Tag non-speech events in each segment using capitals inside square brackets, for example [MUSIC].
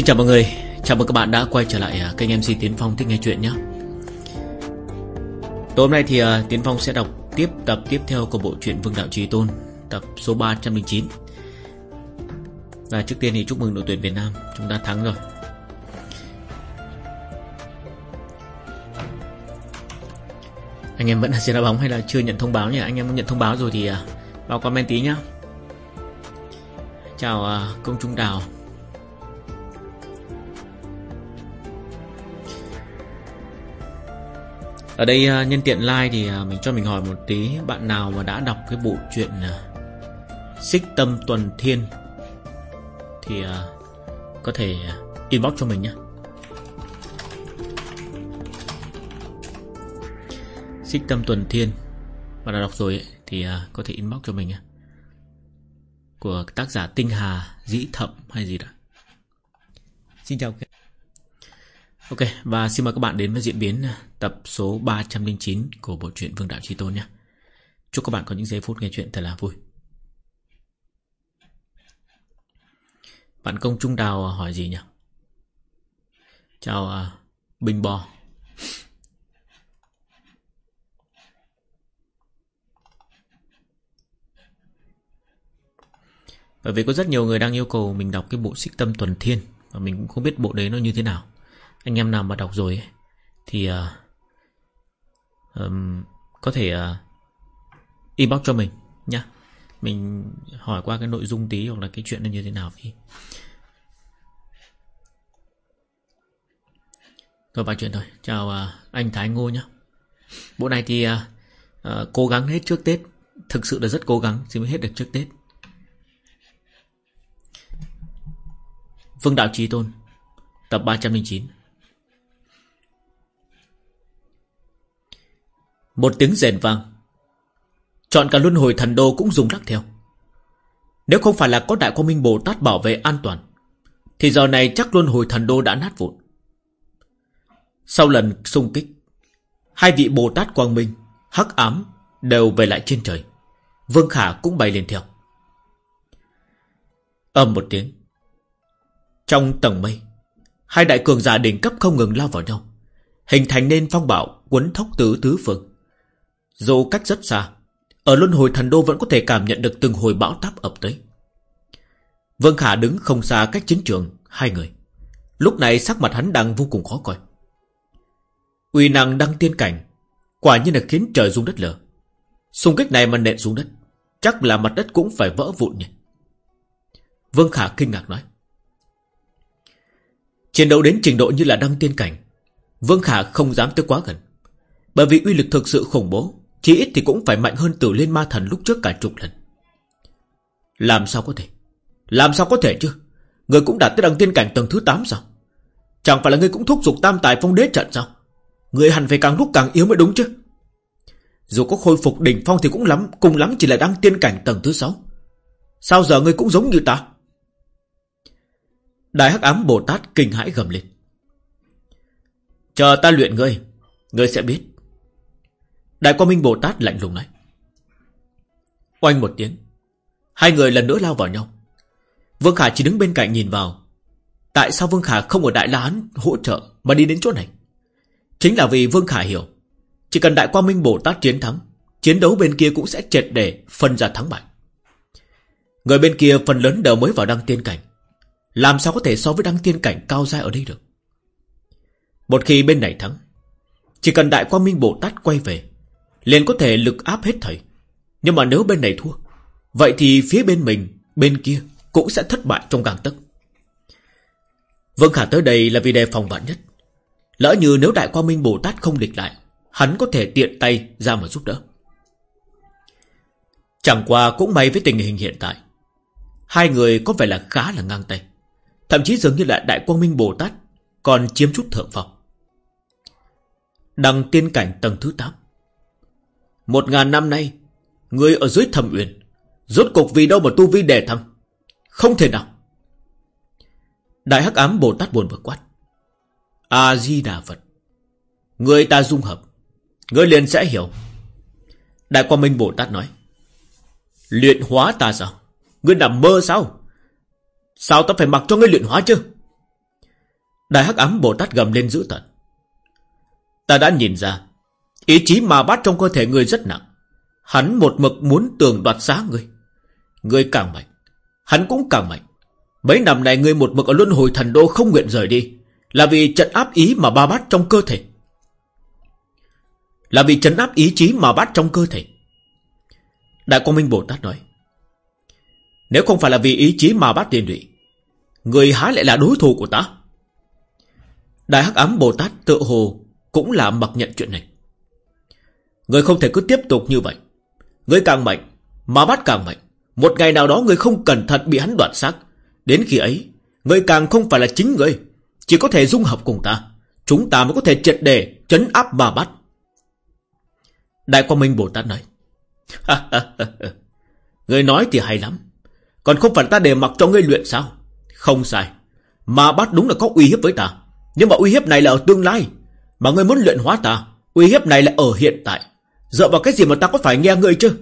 Xin chào mọi người. Chào mừng các bạn đã quay trở lại à, kênh MC Tiến Phong Thích Nghe Chuyện nhé. Tối hôm nay thì à, Tiến Phong sẽ đọc tiếp tập tiếp theo của bộ truyện Vương Đạo Trí Tôn, Tập số 309 Và trước tiên thì chúc mừng đội tuyển Việt Nam, Chúng ta thắng rồi. Anh em vẫn là đá bóng hay là chưa nhận thông báo nhỉ? Anh em muốn nhận thông báo rồi thì vào comment tí nhá. Chào à, công chúng đào. Ở đây à, nhân tiện like thì à, mình cho mình hỏi một tí Bạn nào mà đã đọc cái bộ truyện à, Xích Tâm Tuần Thiên Thì có thể inbox cho mình nhé. Xích Tâm Tuần Thiên Bạn đã đọc rồi ấy, thì có thể inbox cho mình nhé. Của tác giả Tinh Hà Dĩ Thậm hay gì đó. Xin chào. các Ok, và xin mời các bạn đến với diễn biến à, tập số 309 của bộ truyện Vương Đạo Chi Tôn nhé. Chúc các bạn có những giây phút nghe chuyện thật là vui. Bạn công Trung Đào hỏi gì nhỉ? Chào à, Bình Bò. Bởi vì có rất nhiều người đang yêu cầu mình đọc cái bộ xích tâm tuần thiên Và mình cũng không biết bộ đấy nó như thế nào anh em nào mà đọc rồi ấy, thì uh, um, có thể uh, inbox cho mình nhá. Mình hỏi qua cái nội dung tí hoặc là cái chuyện nó như thế nào đi thôi vài chuyện thôi. Chào uh, anh Thái Ngô nhá. Bộ này thì uh, uh, cố gắng hết trước Tết. Thực sự là rất cố gắng thì mới hết được trước Tết. Vương Đạo Trí Tôn Tập 309 Một tiếng rền vang. Chọn cả luân hồi thần đô cũng dùng lắc theo. Nếu không phải là có đại quang minh Bồ Tát bảo vệ an toàn, Thì giờ này chắc luân hồi thần đô đã nát vụn. Sau lần xung kích, Hai vị Bồ Tát Quang Minh, Hắc ám đều về lại trên trời. Vương Khả cũng bay lên theo. Âm một tiếng, Trong tầng mây, Hai đại cường giả đỉnh cấp không ngừng lao vào nhau, Hình thành nên phong bạo Quấn thốc tứ tứ phương dù cách rất xa, Ở luân hồi thần đô vẫn có thể cảm nhận được từng hồi bão táp ập tới. Vương Khả đứng không xa cách chiến trường, Hai người. Lúc này sắc mặt hắn đang vô cùng khó coi. Uy năng đăng tiên cảnh, Quả nhiên là khiến trời rung đất lở. Xung kích này mà nện xuống đất, Chắc là mặt đất cũng phải vỡ vụn nhỉ? Vương Khả kinh ngạc nói. Chiến đấu đến trình độ như là đăng tiên cảnh, Vương Khả không dám tới quá gần, Bởi vì uy lực thực sự khủng bố chỉ ít thì cũng phải mạnh hơn tử liên ma thần lúc trước cả chục lần. Làm sao có thể? Làm sao có thể chứ? Người cũng đạt tới đăng tiên cảnh tầng thứ 8 sao? Chẳng phải là người cũng thúc giục tam tài phong đế trận sao? Người hẳn phải càng lúc càng yếu mới đúng chứ? Dù có khôi phục đỉnh phong thì cũng lắm, Cùng lắm chỉ là đăng tiên cảnh tầng thứ 6 Sao giờ người cũng giống như ta? Đại hắc ám Bồ Tát kinh hãi gầm lên. Chờ ta luyện ngươi Ngươi sẽ biết. Đại Quang Minh Bồ Tát lạnh lùng nói. Oanh một tiếng. Hai người lần nữa lao vào nhau. Vương Khả chỉ đứng bên cạnh nhìn vào. Tại sao Vương Khả không ở Đại La Hán hỗ trợ mà đi đến chỗ này? Chính là vì Vương Khả hiểu. Chỉ cần Đại Quang Minh Bồ Tát chiến thắng, chiến đấu bên kia cũng sẽ triệt để phân ra thắng bại. Người bên kia phần lớn đều mới vào đăng tiên cảnh. Làm sao có thể so với đăng tiên cảnh cao dài ở đây được? Một khi bên này thắng, chỉ cần Đại Quang Minh Bồ Tát quay về, liền có thể lực áp hết thầy. Nhưng mà nếu bên này thua, vậy thì phía bên mình, bên kia cũng sẽ thất bại trong gang tấc. Vương Khả tới đây là vì đề phòng vạn nhất. Lỡ như nếu Đại Quang Minh Bồ Tát không địch lại, hắn có thể tiện tay ra mà giúp đỡ. Chẳng qua cũng may với tình hình hiện tại. Hai người có vẻ là khá là ngang tay. Thậm chí dường như là Đại Quang Minh Bồ Tát còn chiếm chút thượng phong. Đằng tiên cảnh tầng thứ 8 một ngàn năm nay, người ở dưới thầm uyên, rốt cục vì đâu mà tu vi đề thăng. Không thể nào. Đại Hắc Ám Bồ Tát buồn bực quát. A-di-đà Phật. Người ta dung hợp. Người liền sẽ hiểu. Đại Quang Minh Bồ Tát nói. Luyện hóa ta sao? Ngươi nằm mơ sao? Sao ta phải mặc cho ngươi luyện hóa chứ? Đại hắc ám Bồ Tát gầm lên dữ tận. Ta đã nhìn ra, ý chí mà bát trong cơ thể người rất nặng. Hắn một mực muốn tường đoạt giá ngươi. Ngươi càng mạnh, hắn cũng càng mạnh. Mấy năm này ngươi một mực ở luân hồi thần đô không nguyện rời đi, là vì trận áp ý mà ba bát trong cơ thể. Là vì trấn áp ý chí mà bát trong cơ thể. Đại Quang Minh Bồ Tát nói. Nếu không phải là vì ý chí mà bát tiền lụy, người há lại là đối thủ của ta. Đại Hắc Ám Bồ Tát tự hồ cũng là mặc nhận chuyện này. Người không thể cứ tiếp tục như vậy. Người càng mạnh, mà bắt càng mạnh. Một ngày nào đó người không cẩn thận bị hắn đoạt xác. Đến khi ấy, người càng không phải là chính người. Chỉ có thể dung hợp cùng ta. Chúng ta mới có thể triệt đề chấn áp mà bắt. Đại Quang Minh Bồ Tát nói. người nói thì hay lắm. Còn không phải ta để mặc cho ngươi luyện sao? Không sai. Mà bắt đúng là có uy hiếp với ta. Nhưng mà uy hiếp này là ở tương lai. Mà ngươi muốn luyện hóa ta. Uy hiếp này là ở hiện tại. Dựa vào cái gì mà ta có phải nghe ngươi chứ?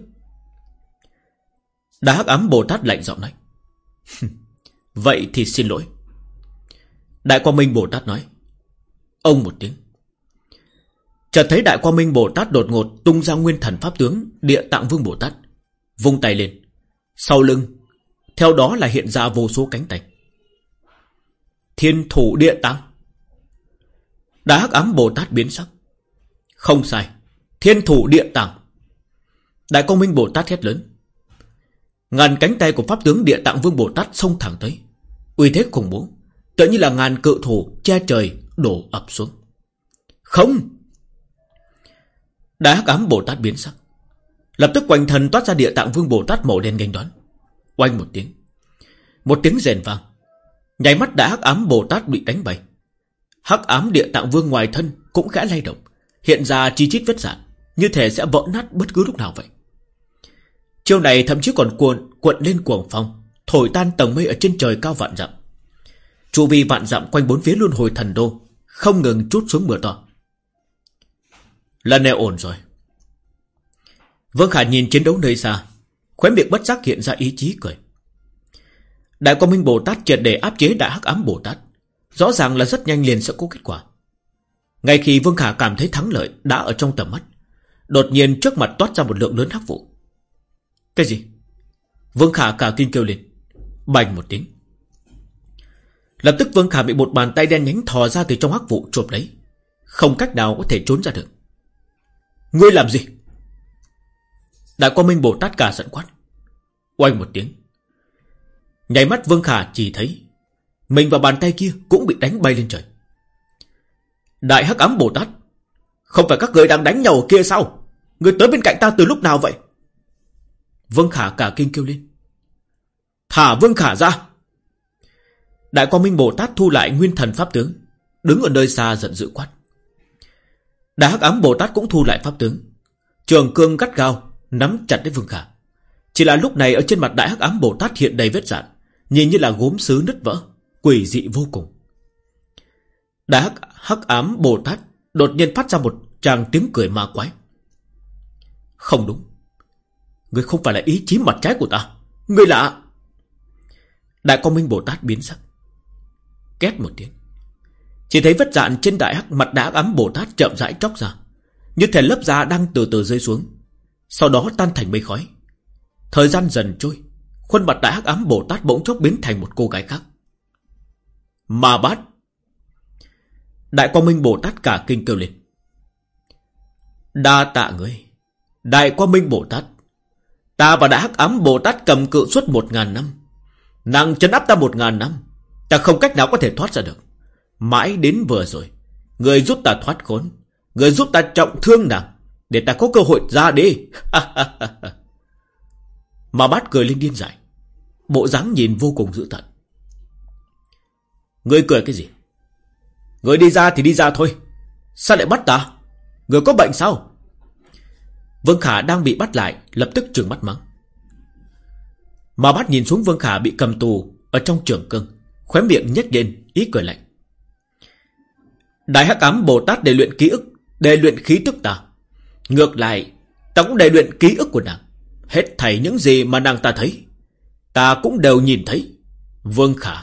Đá hắc ám Bồ Tát lạnh giọng nói. [LAUGHS] Vậy thì xin lỗi. Đại Quang Minh Bồ Tát nói. Ông một tiếng. Chợt thấy Đại Quang Minh Bồ Tát đột ngột tung ra nguyên thần pháp tướng, Địa Tạng Vương Bồ Tát. Vung tay lên. Sau lưng. Theo đó là hiện ra vô số cánh tay. Thiên thủ địa tạng. Đá hắc ám Bồ Tát biến sắc. Không sai. Thiên thủ địa tạng. Đại công Minh Bồ Tát hét lớn. Ngàn cánh tay của Pháp tướng Địa Tạng Vương Bồ Tát xông thẳng tới. Uy thế khủng bố. Tự như là ngàn cự thủ che trời đổ ập xuống. Không! Đại hắc ám Bồ Tát biến sắc. Lập tức quanh thần toát ra Địa Tạng Vương Bồ Tát màu đen nghênh đón. Oanh một tiếng. Một tiếng rèn vang. Nhảy mắt đã hắc ám Bồ Tát bị đánh bay. Hắc ám Địa Tạng Vương ngoài thân cũng khẽ lay động. Hiện ra chi chít vết dạn như thể sẽ vỡ nát bất cứ lúc nào vậy. Chiêu này thậm chí còn cuộn Cuộn lên cuồng phong Thổi tan tầng mây ở trên trời cao vạn dặm. Chu vi vạn dặm quanh bốn phía luân hồi thần đô Không ngừng chút xuống mưa to. Lần này ổn rồi. Vương Khả nhìn chiến đấu nơi xa Khóe miệng bất giác hiện ra ý chí cười. Đại Quang Minh Bồ Tát triệt để áp chế Đại Hắc Ám Bồ Tát Rõ ràng là rất nhanh liền sẽ có kết quả. Ngay khi Vương Khả cảm thấy thắng lợi đã ở trong tầm mắt, đột nhiên trước mặt toát ra một lượng lớn hắc vụ. Cái gì? Vương Khả cả kinh kêu lên, bành một tiếng. Lập tức Vương Khả bị một bàn tay đen nhánh thò ra từ trong hắc vụ chộp lấy, không cách nào có thể trốn ra được. Ngươi làm gì? Đại quan Minh Bồ Tát cả giận quát. Oanh một tiếng. Nhảy mắt Vương Khả chỉ thấy mình và bàn tay kia cũng bị đánh bay lên trời. Đại hắc ám Bồ Tát Không phải các người đang đánh nhau ở kia sao Người tới bên cạnh ta từ lúc nào vậy? Vương Khả cả kinh kêu lên. Thả Vương Khả ra. Đại Quang Minh Bồ Tát thu lại nguyên thần pháp tướng Đứng ở nơi xa giận dữ quát. Đại hắc ám Bồ Tát cũng thu lại pháp tướng. Trường cương gắt gao Nắm chặt lấy Vương Khả. Chỉ là lúc này ở trên mặt Đại hắc ám Bồ Tát hiện đầy vết dạn Nhìn như là gốm sứ nứt vỡ Quỷ dị vô cùng. Đại hắc, hắc ám Bồ Tát đột nhiên phát ra một tràng tiếng cười ma quái. Không đúng. Người không phải là ý chí mặt trái của ta. Người là... Đại Quang Minh Bồ Tát biến sắc. Két một tiếng. Chỉ thấy vết dạn trên đại hắc mặt đá ấm Bồ Tát chậm rãi tróc ra. Như thể lớp da đang từ từ rơi xuống. Sau đó tan thành mây khói. Thời gian dần trôi. Khuôn mặt đại hắc ám Bồ Tát bỗng chốc biến thành một cô gái khác. Mà bát Đại Quang Minh Bồ Tát cả kinh kêu lên. Đa tạ ngươi. Đại Quang Minh Bồ Tát. Ta và đã Hắc Ám Bồ Tát cầm cự suốt một ngàn năm. Nàng chân áp ta một ngàn năm. Ta không cách nào có thể thoát ra được. Mãi đến vừa rồi. Người giúp ta thoát khốn. Người giúp ta trọng thương nàng. Để ta có cơ hội ra đi. [LAUGHS] Mà bát cười lên điên dại. Bộ dáng nhìn vô cùng dữ tận. Người cười cái gì? Người đi ra thì đi ra thôi Sao lại bắt ta Người có bệnh sao Vương Khả đang bị bắt lại, Lập tức trường mắt mắng. Mà bắt nhìn xuống Vương Khả bị cầm tù Ở trong trường cưng Khóe miệng nhếch lên, ý cười lạnh. Đại Hắc Ám Bồ Tát để luyện ký ức, Để luyện khí tức ta. Ngược lại, Ta cũng để luyện ký ức của nàng. Hết thảy những gì mà nàng ta thấy, Ta cũng đều nhìn thấy. Vương Khả,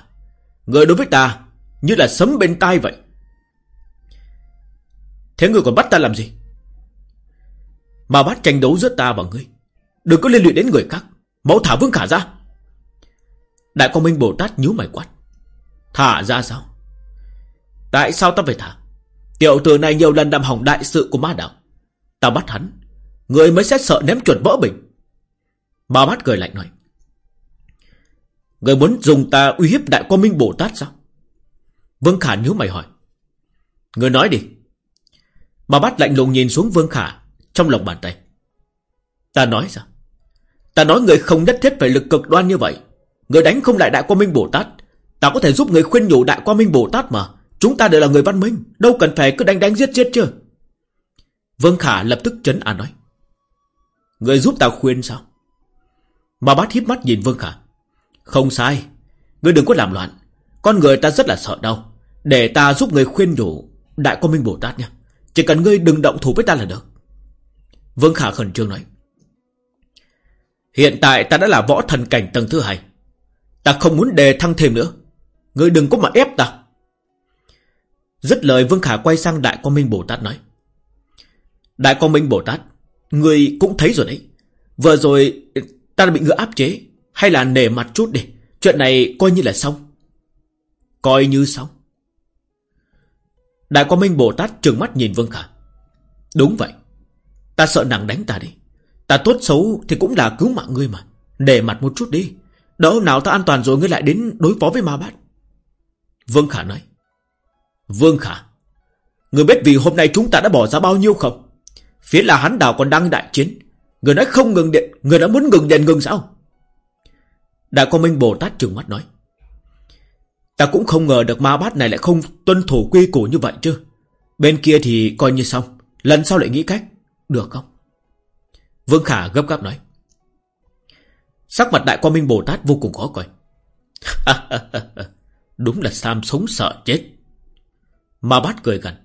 Người đối với ta Như là sấm bên tai vậy. Thế ngươi còn bắt ta làm gì? Mà bắt tranh đấu giữa ta và ngươi. Đừng có liên lụy đến người khác. Mẫu thả Vương Khả ra. Đại Quang Minh Bồ Tát nhíu mày quát. Thả ra sao? Tại sao ta phải thả? Tiểu tử này nhiều lần làm hỏng đại sự của ma đạo. Ta bắt hắn. Người mới sẽ sợ ném chuột vỡ bình. Ma bát cười lạnh nói. Người muốn dùng ta uy hiếp đại quang minh Bồ Tát sao? Vương Khả nhíu mày hỏi. Người nói đi. Ma bát lạnh lùng nhìn xuống Vương Khả. Trong lòng bàn tay. Ta nói sao? Ta nói người không nhất thiết phải lực cực đoan như vậy. Người đánh không lại đại quang minh Bồ Tát. Ta có thể giúp người khuyên nhủ đại quang minh Bồ Tát mà. Chúng ta đều là người văn minh. Đâu cần phải cứ đánh đánh giết giết chứ. Vương Khả lập tức chấn an nói. Người giúp ta khuyên sao? Mà bát híp mắt nhìn Vương Khả. Không sai. Người đừng có làm loạn. Con người ta rất là sợ đau. Để ta giúp người khuyên nhủ Đại quang minh Bồ Tát nha. Chỉ cần ngươi đừng động thủ với ta là được. Vương Khả khẩn trương nói. Hiện tại ta đã là võ thần cảnh tầng thứ hai. Ta không muốn đề thăng thêm nữa. Ngươi đừng có mà ép ta. Dứt lời, Vương Khả quay sang Đại Quang Minh Bồ Tát nói. Đại Quang Minh Bồ Tát Người cũng thấy rồi đấy. Vừa rồi, ta đã bị ngươi áp chế, Hay là nể mặt chút đi. Chuyện này coi như là xong. Coi như xong. Đại Quang Minh Bồ Tát trừng mắt nhìn Vương Khả. Đúng vậy. Ta sợ nàng đánh ta đi. Ta tốt xấu thì cũng là cứu mạng ngươi mà. Để mặt một chút đi. Đỡ nào ta an toàn rồi ngươi lại đến đối phó với ma bát. Vương Khả nói. Vương Khả Người biết vì hôm nay chúng ta đã bỏ ra bao nhiêu không? Phía là hắn đảo còn đang đại chiến. Người nói không ngừng điện, Người đã muốn ngừng điện ngừng sao? Đại con Minh Bồ Tát trừng mắt nói. Ta cũng không ngờ được ma bát này lại không tuân thủ quy củ như vậy chứ. Bên kia thì coi như xong. Lần sau lại nghĩ cách. Được không? Vương Khả gấp gáp nói. Sắc mặt Đại Quang Minh Bồ Tát vô cùng khó coi. [LAUGHS] Đúng là Sam sống sợ chết. Ma bát cười gần.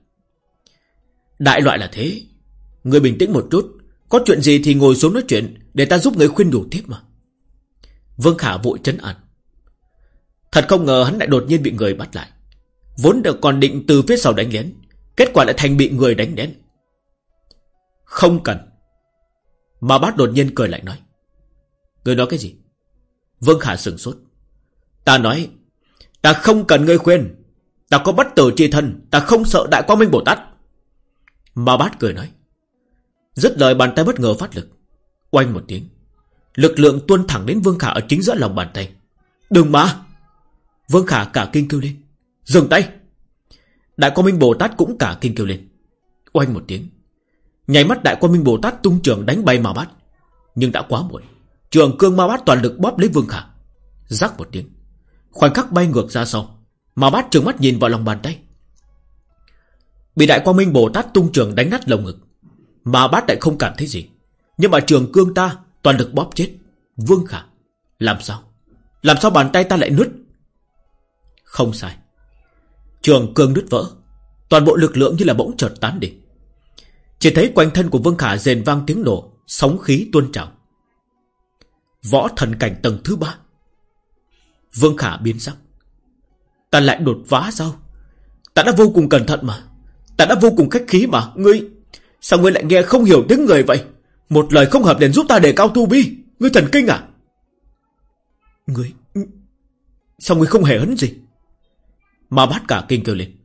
Đại loại là thế. Người bình tĩnh một chút. Có chuyện gì thì ngồi xuống nói chuyện Để ta giúp người khuyên đủ tiếp mà. Vương Khả vội chấn an. Thật không ngờ hắn lại đột nhiên bị người bắt lại. Vốn được còn định từ phía sau đánh lén. Kết quả lại thành bị người đánh đến không cần. Mà bát đột nhiên cười lại nói. Người nói cái gì? Vương Khả sừng sốt. Ta nói, Ta không cần ngươi khuyên. Ta có bất tử chi thân, Ta không sợ đại quang minh Bồ Tát. Mà bát cười nói. Dứt lời bàn tay bất ngờ phát lực. Oanh một tiếng. Lực lượng tuôn thẳng đến Vương Khả ở chính giữa lòng bàn tay. Đừng mà! Vương Khả cả kinh kêu lên. Dừng tay! Đại quang minh Bồ Tát cũng cả kinh kêu lên. Oanh một tiếng. Nhảy mắt đại quan minh Bồ Tát tung trường đánh bay mà bát. Nhưng đã quá muộn. Trường cương ma bát toàn lực bóp lấy Vương Khả. Rắc một tiếng. Khoảnh khắc bay ngược ra sau. Mà bát trường mắt nhìn vào lòng bàn tay. Bị đại quan minh Bồ Tát tung trường đánh nát lồng ngực. Mà bát lại không cảm thấy gì. Nhưng mà trường cương ta toàn lực bóp chết. Vương Khả, Làm sao? Làm sao bàn tay ta lại nứt? Không sai. Trường cương nứt vỡ. Toàn bộ lực lượng như là bỗng chợt tán đi. Chỉ thấy quanh thân của Vương Khả rền vang tiếng nổ, Sóng khí tuôn trào. Võ thần cảnh tầng thứ ba. Vương Khả biến sắc. Ta lại đột phá sao? Ta đã vô cùng cẩn thận mà. Ta đã vô cùng khách khí mà. Ngươi, Sao ngươi lại nghe không hiểu tiếng người vậy? Một lời không hợp liền giúp ta đề cao tu vi. Ngươi thần kinh à? Ngươi, Sao ngươi không hề hấn gì? Ma bát cả kinh kêu lên.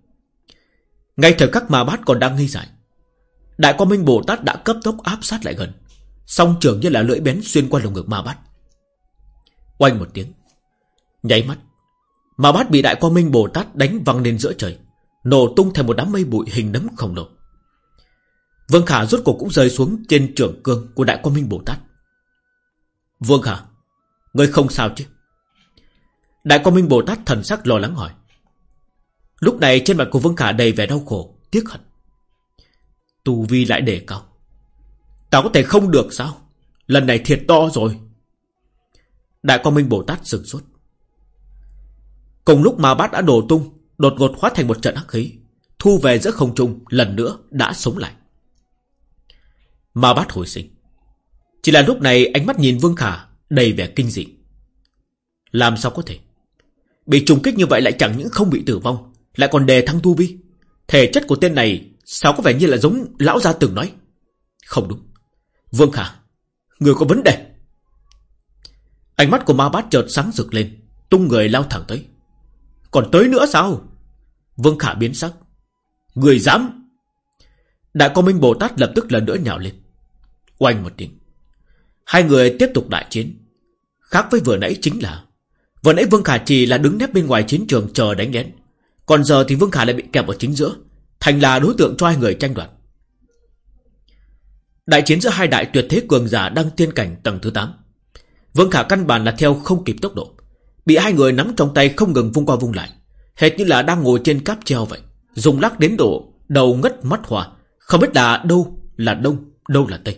Ngay thời khắc ma bát còn đang nghi giải Đại quan minh Bồ Tát đã cấp tốc áp sát lại gần. Song trường như là lưỡi bén xuyên qua lồng ngực ma bát. Oanh một tiếng. Nháy mắt, Ma bát bị đại quan minh Bồ Tát đánh văng lên giữa trời, Nổ tung thành một đám mây bụi hình nấm khổng lồ. Vương Khả rốt cuộc cũng rơi xuống trên trường cương của đại quan minh Bồ Tát. Vương Khả, Ngươi không sao chứ? Đại quan minh Bồ Tát thần sắc lo lắng hỏi. Lúc này trên mặt của Vương Khả đầy vẻ đau khổ, Tiếc hận. Tu vi lại đề cao. Tao có thể không được sao? Lần này thiệt to rồi. Đại quang minh Bồ Tát sừng sốt. Cùng lúc mà bát đã đổ tung, Đột ngột hóa thành một trận hắc khí, Thu về giữa không trung, Lần nữa đã sống lại. Ma bát hồi sinh. Chỉ là lúc này ánh mắt nhìn Vương Khả Đầy vẻ kinh dị. Làm sao có thể? Bị trùng kích như vậy lại chẳng những không bị tử vong, Lại còn đề thăng tu vi. Thể chất của tên này Sao có vẻ như là giống lão gia từng nói? Không đúng. Vương Khả, Người có vấn đề. Ánh mắt của ma bát chợt sáng rực lên, Tung người lao thẳng tới. Còn tới nữa sao? Vương Khả biến sắc. Người dám. Đại công minh Bồ Tát lập tức lần nữa nhào lên. Oanh một tiếng. Hai người tiếp tục đại chiến. Khác với vừa nãy chính là, Vừa nãy Vương Khả chỉ là đứng nép bên ngoài chiến trường chờ đánh lén. Còn giờ thì Vương Khả lại bị kẹp ở chính giữa. Thành là đối tượng cho hai người tranh đoạt. Đại chiến giữa hai đại tuyệt thế cường giả đang tiên cảnh tầng thứ 8 Vương Khả căn bản là theo không kịp tốc độ. Bị hai người nắm trong tay không ngừng vung qua vung lại. Hệt như là đang ngồi trên cáp treo vậy. Dùng lắc đến độ đầu ngất mắt hòa Không biết là đâu là đông, Đâu là tây.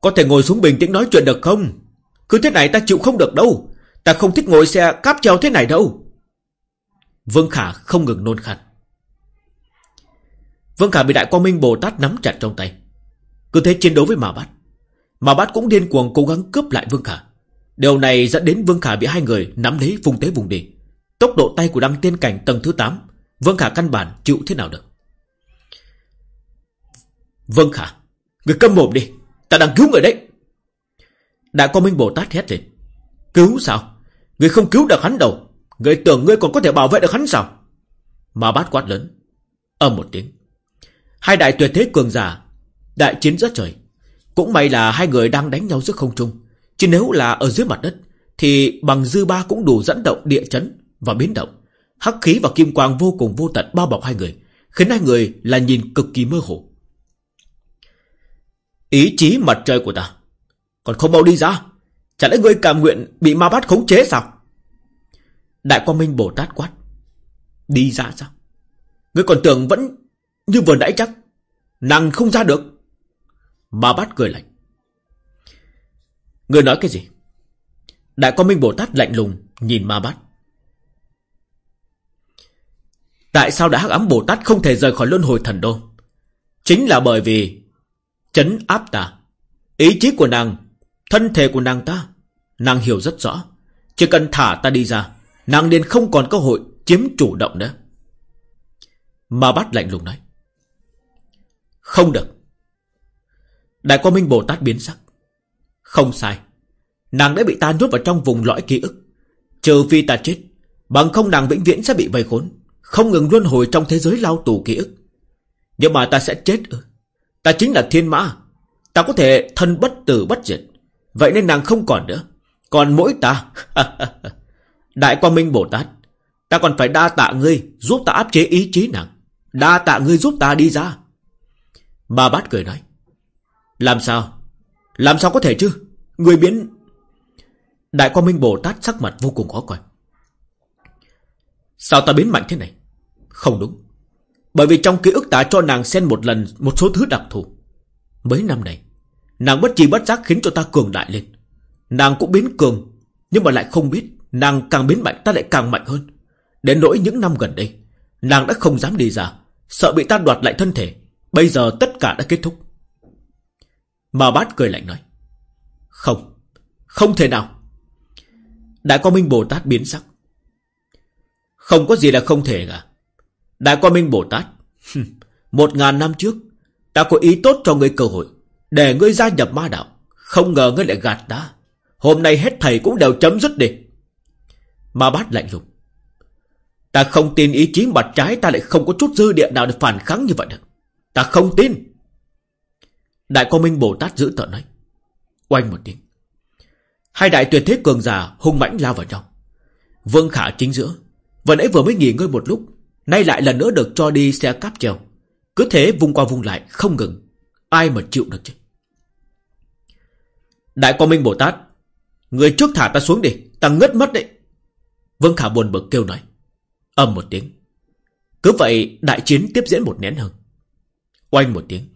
Có thể ngồi xuống bình tĩnh nói chuyện được không? Cứ thế này ta chịu không được đâu. Ta không thích ngồi xe cáp treo thế này đâu. Vương Khả không ngừng nôn khăn Vương Khả bị Đại Quang Minh Bồ Tát nắm chặt trong tay. Cứ thế chiến đấu với Mà Bát. Mà Bát cũng điên cuồng cố gắng cướp lại Vương Khả. Điều này dẫn đến Vương Khả bị hai người nắm lấy vùng tế vùng đi Tốc độ tay của đăng tiên cảnh tầng thứ 8 Vương Khả căn bản chịu thế nào được? Vương Khả, Người câm mồm đi, Ta đang cứu người đấy. Đại Quang Minh Bồ Tát hét lên. Cứu sao? Người không cứu được hắn đâu. Người tưởng ngươi còn có thể bảo vệ được hắn sao? Mà bát quát lớn. Âm một tiếng. Hai đại tuyệt thế cường giả, Đại chiến giữa trời. Cũng may là hai người đang đánh nhau giữa không trung. Chứ nếu là ở dưới mặt đất, Thì bằng dư ba cũng đủ dẫn động địa chấn Và biến động. Hắc khí và kim quang vô cùng vô tận bao bọc hai người, Khiến hai người là nhìn cực kỳ mơ hồ. Ý chí mặt trời của ta, Còn không mau đi ra. Chả lẽ ngươi cảm nguyện bị ma bát khống chế sao? Đại quang minh Bồ Tát quát. Đi ra sao? Ngươi còn tưởng vẫn như vừa nãy chắc, Nàng không ra được. Ma bát cười lạnh. Người nói cái gì? Đại quang minh Bồ Tát lạnh lùng Nhìn ma bát. Tại sao đã hắc ám Bồ Tát không thể rời khỏi luân hồi thần đô Chính là bởi vì Chấn áp ta, Ý chí của nàng, Thân thể của nàng ta, Nàng hiểu rất rõ. Chỉ cần thả ta đi ra, Nàng liền không còn cơ hội chiếm chủ động nữa. Ma bát lạnh lùng nói. Không được. Đại quan minh Bồ Tát biến sắc. Không sai. Nàng đã bị ta nhốt vào trong vùng lõi ký ức. Trừ phi ta chết, Bằng không nàng vĩnh viễn sẽ bị vây khốn, Không ngừng luân hồi trong thế giới lao tù ký ức. Nhưng mà ta sẽ chết Ta chính là thiên mã. Ta có thể thân bất tử bất diệt. Vậy nên nàng không còn nữa. Còn mỗi ta. [LAUGHS] Đại quang minh Bồ Tát, Ta còn phải đa tạ ngươi Giúp ta áp chế ý chí nàng. Đa tạ ngươi giúp ta đi ra. Bà bát cười nói, Làm sao? Làm sao có thể chứ? Người biến Đại quang minh Bồ Tát sắc mặt vô cùng khó coi. Sao ta biến mạnh thế này? Không đúng. Bởi vì trong ký ức ta cho nàng xen một lần Một số thứ đặc thù. Mấy năm này, Nàng bất chi bất giác khiến cho ta cường đại lên. Nàng cũng biến cường, Nhưng mà lại không biết Nàng càng biến mạnh ta lại càng mạnh hơn. Đến nỗi những năm gần đây, Nàng đã không dám đi ra, Sợ bị ta đoạt lại thân thể. Bây giờ tất cả đã kết thúc. Mà bát cười lạnh nói, Không Không thể nào. Đại quan minh Bồ Tát biến sắc. Không có gì là không thể cả. Đại quan minh Bồ Tát Một ngàn năm trước, Ta có ý tốt cho ngươi cơ hội, Để ngươi gia nhập ma đạo. Không ngờ ngươi lại gạt ta. Hôm nay hết thầy cũng đều chấm dứt đi. Ma bát lạnh lùng, Ta không tin ý chí mặt trái ta lại không có chút dư địa nào để phản kháng như vậy được. Ta không tin. Đại quang minh Bồ Tát giữ tợn nói. Oanh một tiếng. Hai đại tuyệt thế cường giả hung mãnh lao vào nhau. Vương Khả chính giữa. Vừa nãy vừa mới nghỉ ngơi một lúc. Nay lại lần nữa được cho đi xe cáp treo. Cứ thế vung qua vung lại, không ngừng. Ai mà chịu được chứ. Đại quang minh Bồ Tát. Người trước thả ta xuống đi. Ta ngất mất đấy. Vương Khả buồn bực kêu nói. Âm một tiếng. Cứ vậy đại chiến tiếp diễn một nén hơn. Oanh một tiếng.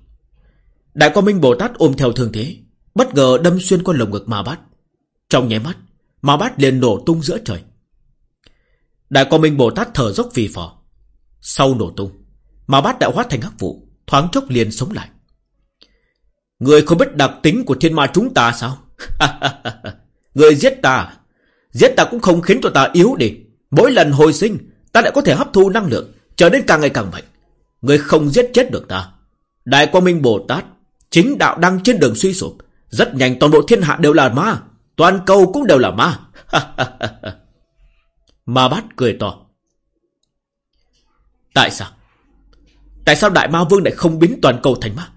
Đại quan minh Bồ Tát ôm theo thương thế. Bất ngờ đâm xuyên qua lồng ngực ma bát. Trong nháy mắt, ma bát liền nổ tung giữa trời. Đại quan minh Bồ Tát thở dốc vì phò. Sau nổ tung, ma bát đã hóa thành hắc vụ, thoáng chốc liền sống lại. Người không biết đặc tính của thiên ma chúng ta sao? [LAUGHS] Người giết ta, à? giết ta cũng không khiến cho ta yếu đi. Mỗi lần hồi sinh, Ta lại có thể hấp thu năng lượng Trở nên càng ngày càng mạnh Người không giết chết được ta Đại Quang Minh Bồ Tát, Chính đạo đang trên đường suy sụp. Rất nhanh toàn bộ thiên hạ đều là ma, Toàn cầu cũng đều là ma. [LAUGHS] Ma bát cười to. Tại sao? Tại sao Đại Ma Vương lại không biến toàn cầu thành ma?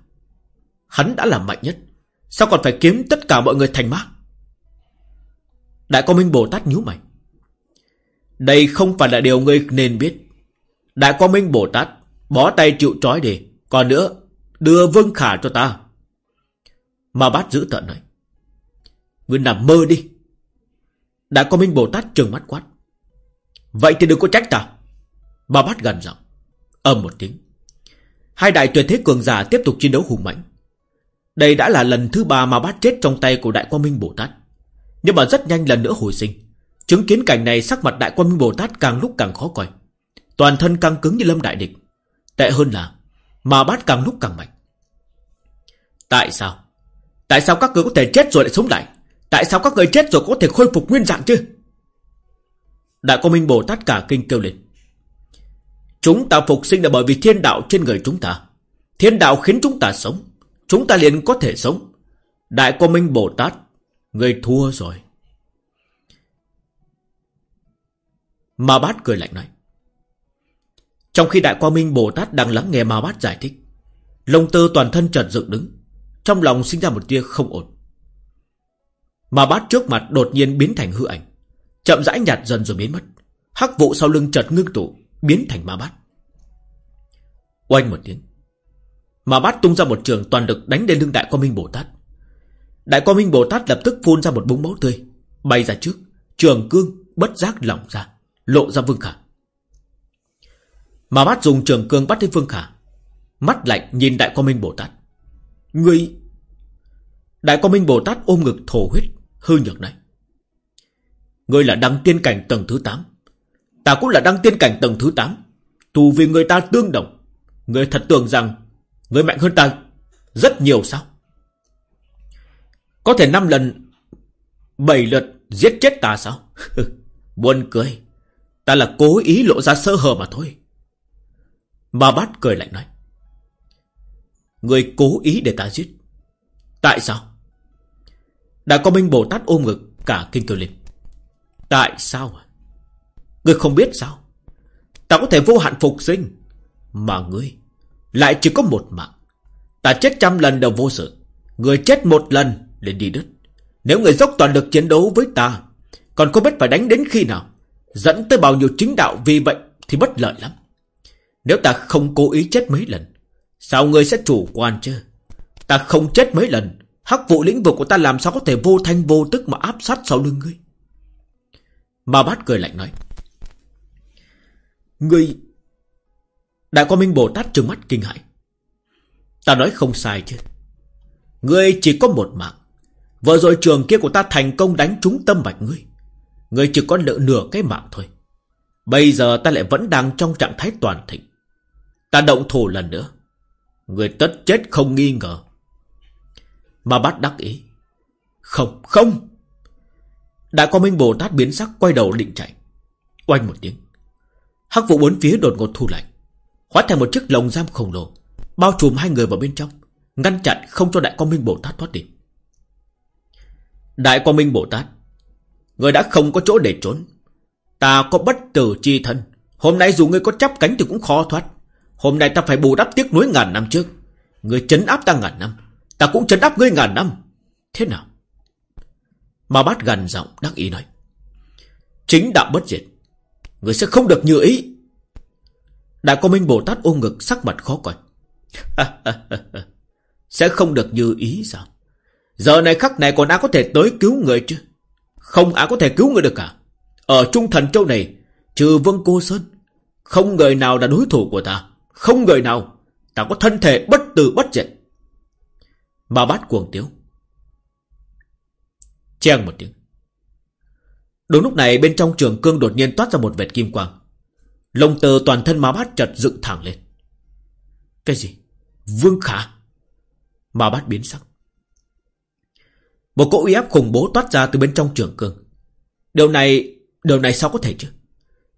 Hắn đã là mạnh nhất, Sao còn phải kiếm tất cả mọi người thành ma? Đại Quang Minh Bồ Tát nhíu mày. Đây không phải là điều ngươi nên biết. Đại Quang Minh Bồ Tát Bó tay chịu trói đi Còn nữa Đưa Vương Khả cho ta. Ma bát giữ tận nói Ngươi nằm mơ đi. Đại có Minh Bồ Tát trừng mắt quát. Vậy thì đừng có trách ta. Ma bát gần giọng. Âm một tiếng. Hai đại tuyệt thế cường giả tiếp tục chiến đấu hùng mạnh. Đây đã là lần thứ ba mà bát chết trong tay của Đại Quang Minh Bồ Tát. Nhưng mà rất nhanh lần nữa hồi sinh. Chứng kiến cảnh này, sắc mặt Đại Quang Minh Bồ Tát càng lúc càng khó coi. Toàn thân căng cứng như lâm đại địch. Tệ hơn là mà bát càng lúc càng mạnh Tại sao Tại sao các người có thể chết rồi lại sống lại Tại sao các người chết rồi có thể khôi phục nguyên dạng chứ Đại Quang Minh Bồ Tát cả kinh kêu lên Chúng ta phục sinh là bởi vì thiên đạo trên người chúng ta. Thiên đạo khiến chúng ta sống. Chúng ta liền có thể sống. Đại Quang Minh Bồ Tát, người thua rồi. Ma Bát cười lạnh nói. Trong khi Đại Quang Minh Bồ Tát đang lắng nghe Ma Bát giải thích, lông tơ toàn thân chợt dựng đứng, trong lòng sinh ra một tia không ổn. Ma Bát trước mặt đột nhiên biến thành hư ảnh, chậm rãi nhạt dần rồi biến mất. Hắc vụ sau lưng chợt ngưng tụ, biến thành ma bát. Oanh một tiếng. Ma bát tung ra một trường toàn lực đánh lên lưng Đại Quang Minh Bồ Tát. Đại Quang Minh Bồ Tát lập tức phun ra một búng máu tươi, bay ra trước, trường cương bất giác lỏng ra, lộ ra Vương Khả mà mắt dùng trường cương bắt thấy Phương Khả, mắt lạnh nhìn Đại Quang Minh Bồ Tát. Ngươi... Đại Quang Minh Bồ Tát ôm ngực thổ huyết, hư nhược này. Ngươi là đăng tiên cảnh tầng thứ 8 Ta cũng là đăng tiên cảnh tầng thứ 8 Tù vì người ta tương đồng. Người thật tưởng rằng Người mạnh hơn ta Rất nhiều sao? Có thể 5 lần 7 lượt giết chết ta sao? [LAUGHS] Buồn cười. Ta là cố ý lộ ra sơ hở mà thôi. Bà bát cười lạnh nói, Người cố ý để ta giết. Tại sao? Đã có Minh Bồ Tát ôm ngực Cả kinh kêu lên Tại sao à? Người không biết sao? Ta có thể vô hạn phục sinh, Mà ngươi Lại chỉ có một mạng. Ta chết trăm lần đều vô sự. Người chết một lần để đi đứt. Nếu người dốc toàn lực chiến đấu với ta, Còn không biết phải đánh đến khi nào? Dẫn tới bao nhiêu chính đạo vì vậy Thì bất lợi lắm. Nếu ta không cố ý chết mấy lần, Sao ngươi sẽ chủ quan chứ Ta không chết mấy lần, Hắc vụ lĩnh vực của ta làm sao có thể vô thanh vô tức Mà áp sát sau lưng ngươi Ma bát cười lạnh nói, Ngươi... Đại quan Minh Bồ Tát trừng mắt kinh hãi. Ta nói không sai chứ. Ngươi chỉ có một mạng. Vừa rồi trường kia của ta thành công đánh trúng tâm bạch ngươi. Ngươi chỉ có nợ nửa cái mạng thôi. Bây giờ ta lại vẫn đang trong trạng thái toàn thịnh. Ta động thủ lần nữa. người tất chết không nghi ngờ. Mà bát đắc ý. Không, không. Đại quan Minh Bồ Tát biến sắc quay đầu định chạy. Oanh một tiếng. Hắc vụ bốn phía đột ngột thu lại Hóa thành một chiếc lồng giam khổng lồ Bao trùm hai người vào bên trong Ngăn chặn không cho Đại quan Minh Bồ Tát thoát đi Đại quan Minh Bồ Tát Người đã không có chỗ để trốn Ta có bất tử chi thân Hôm nay dù ngươi có chắp cánh thì cũng khó thoát Hôm nay ta phải bù đắp tiếc nuối ngàn năm trước. Ngươi chấn áp ta ngàn năm. Ta cũng chấn áp ngươi ngàn năm. Thế nào? Mà bát gần giọng đắc ý nói. Chính đạo bất diệt. Người sẽ không được như ý. Đại Quang Minh Bồ Tát ôm ngực sắc mặt khó coi. [LAUGHS] Sẽ không được như ý sao? Giờ này khắc này còn ai có thể tới cứu người chứ? Không ai có thể cứu người được cả. Ở Trung Thần Châu này, Trừ Vương Cô Sơn, Không người nào là đối thủ của ta. Không người nào Ta có thân thể bất tử bất diệt Mà bát cuồng tiếu trang một tiếng Đúng lúc này bên trong trường cương đột nhiên toát ra một vệt kim quang. Lông tơ toàn thân má bát chật dựng thẳng lên. Cái gì? Vương Khả? Má bát biến sắc. Một cỗ uy áp khủng bố toát ra từ bên trong trường cương. Điều này, điều này sao có thể chứ?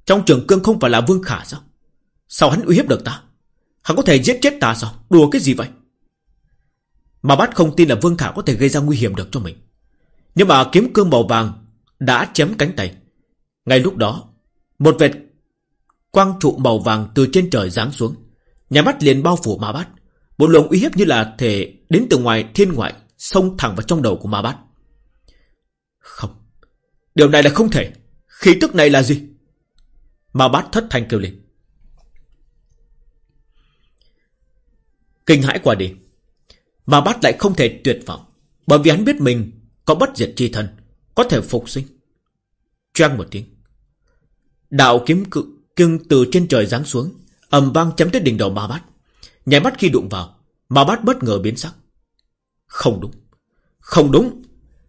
Trong trường cương không phải là Vương Khả sao Sao hắn uy hiếp được ta? Hắn có thể giết chết ta sao? Đùa cái gì vậy? Mà bát không tin là Vương Khả có thể gây ra nguy hiểm được cho mình. Nhưng mà kiếm cương màu vàng Đã chém cánh tay. Ngay lúc đó, Một vệt quang trụ màu vàng từ trên trời giáng xuống. Nhà mắt liền bao phủ ma bát. Một luồng uy hiếp như là thể đến từ ngoài thiên ngoại Xông thẳng vào trong đầu của ma bát. Không. Điều này là không thể. Khí tức này là gì? Ma bát thất thanh kêu lên. Kinh hãi qua đi. Mà bát lại không thể tuyệt vọng, Bởi vì hắn biết mình có bất diệt chi thân, Có thể phục sinh. Choang một tiếng. Đạo kiếm cự cưng từ trên trời giáng xuống, ầm vang chấm tới đỉnh đầu ma bát. Nhảy mắt khi đụng vào, ma bát bất ngờ biến sắc. Không đúng không đúng.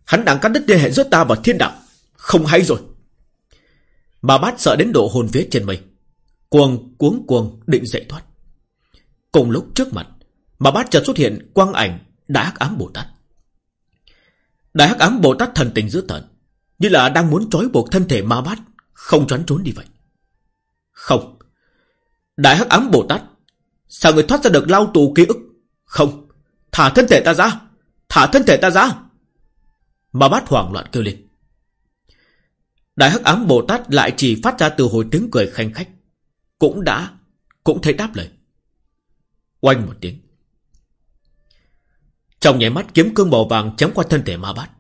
Hắn đang cắt đứt liên hệ giữa ta và thiên đạo. Không hay rồi. Ma bát sợ đến độ hồn vía trên mây cuồng, cuống cuồng định dậy thoát. Cùng lúc trước mặt ma bát chợt xuất hiện quang ảnh đại hắc ám bồ tát đại hắc ám bồ tát thần tình dữ tợn như là đang muốn trói buộc thân thể ma bát không choán trốn đi vậy không. Đại hắc ám Bồ Tát. Sao người thoát ra được lao tù ký ức? Không. Thả thân thể ta ra. Thả thân thể ta ra. Mà bát hoảng loạn kêu lên. Đại hắc ám Bồ Tát lại chỉ phát ra từ hồi tiếng cười khanh khách. Cũng đã, cũng thấy đáp lời. Oanh một tiếng. Trong nháy mắt kiếm cương màu vàng chém qua thân thể ma bát.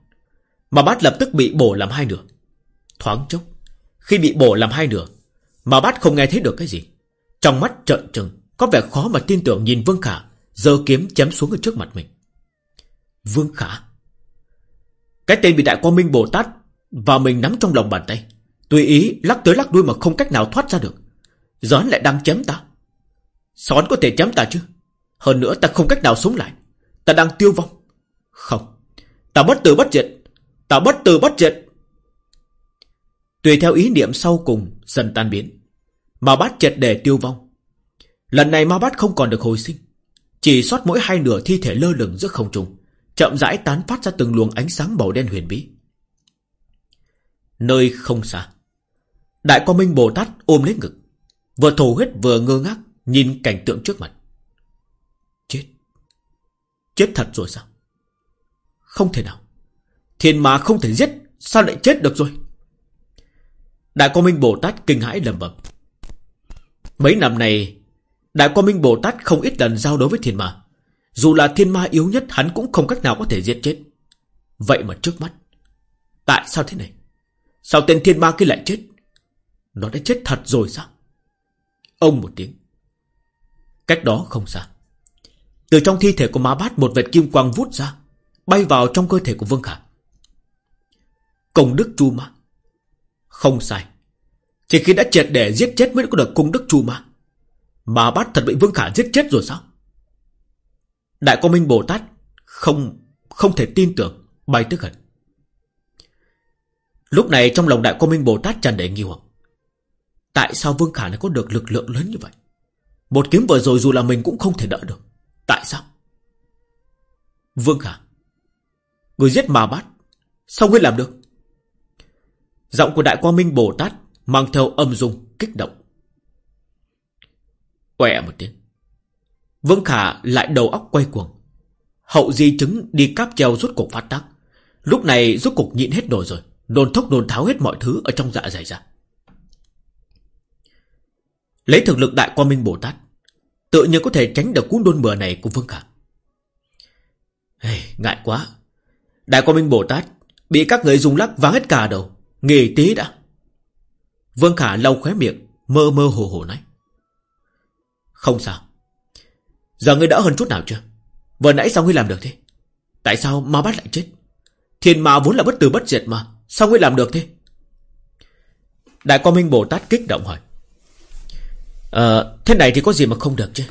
Ma bát lập tức bị bổ làm hai nửa. Thoáng chốc, khi bị bổ làm hai nửa, mà bát không nghe thấy được cái gì. Trong mắt trợn trừng Có vẻ khó mà tin tưởng nhìn Vương Khả giơ kiếm chém xuống ở trước mặt mình. Vương Khả? Cái tên bị Đại Quang Minh Bồ Tát Và mình nắm trong lòng bàn tay. Tùy ý lắc tới lắc đuôi mà không cách nào thoát ra được. Gión lại đang chém ta. Gión có thể chém ta chứ? Hơn nữa ta không cách nào sống lại. Ta đang tiêu vong Không Ta bất tử bất diệt Ta bất tử bất diệt Tùy theo ý niệm sau cùng dần tan biến. Ma bát triệt để tiêu vong. Lần này ma bát không còn được hồi sinh. Chỉ sót mỗi hai nửa thi thể lơ lửng giữa không trung, chậm rãi tán phát ra từng luồng ánh sáng màu đen huyền bí. Nơi không xa. Đại Quang Minh Bồ Tát ôm lấy ngực, vừa thổ huyết vừa ngơ ngác nhìn cảnh tượng trước mặt. Chết. Thật rồi sao? Không thể nào. Thiên mà không thể giết, sao lại chết được rồi? Đại Quang Minh Bồ Tát kinh hãi lầm bầm. Mấy năm này, Đại Quang Minh Bồ Tát không ít lần giao đấu với thiên ma. Dù là thiên ma yếu nhất hắn cũng không cách nào có thể giết chết. Vậy mà trước mắt, tại sao thế này? Sao tên thiên ma kia lại chết? Nó đã chết thật rồi sao? Ông một tiếng. Cách đó không xa. Từ trong thi thể của ma bát một vệt kim quang vút ra, bay vào trong cơ thể của Vương Khả. Công đức chu ma. Không sai. Chỉ khi đã triệt để giết chết mới có được cung đức chu ma. má bát thật bị Vương Khả giết chết rồi sao? Đại Quang Minh Bồ Tát không không thể tin tưởng bay tức hận Lúc này trong lòng Đại Quang Minh Bồ Tát tràn đầy nghi hoặc. Tại sao Vương Khả lại có được lực lượng lớn như vậy? Một kiếm vừa rồi dù là mình cũng không thể đỡ được. Tại sao? Vương Khả. Người giết mà bát. Sao ngươi làm được? Giọng của Đại Quang Minh Bồ Tát mang theo âm dung, kích động. Quẹ một tiếng. Vương Khả lại đầu óc quay cuồng. Hậu di chứng đi cáp treo rút cục phát tác. Lúc này rút cục nhịn hết nổi rồi. Nôn thốc nôn tháo hết mọi thứ ở trong dạ dày ra. Lấy thực lực Đại Quang Minh Bồ Tát. Tự nhiên có thể tránh được cú đôn mửa này của Vương Khả. Hey, ngại quá. Đại quan Minh Bồ Tát bị các người dùng lắc váng hết cả đầu. Nghỉ tí đã. Vương Khả lau khóe miệng, mơ mơ hồ hồ nói. Không sao. Giờ ngươi đỡ hơn chút nào chưa? Vừa nãy sao ngươi làm được thế? Tại sao ma bắt lại chết? Thiên ma vốn là bất tử bất diệt mà. Sao ngươi làm được thế? Đại quan Minh Bồ Tát kích động hỏi. Ờ, thế này thì có gì mà không được chứ?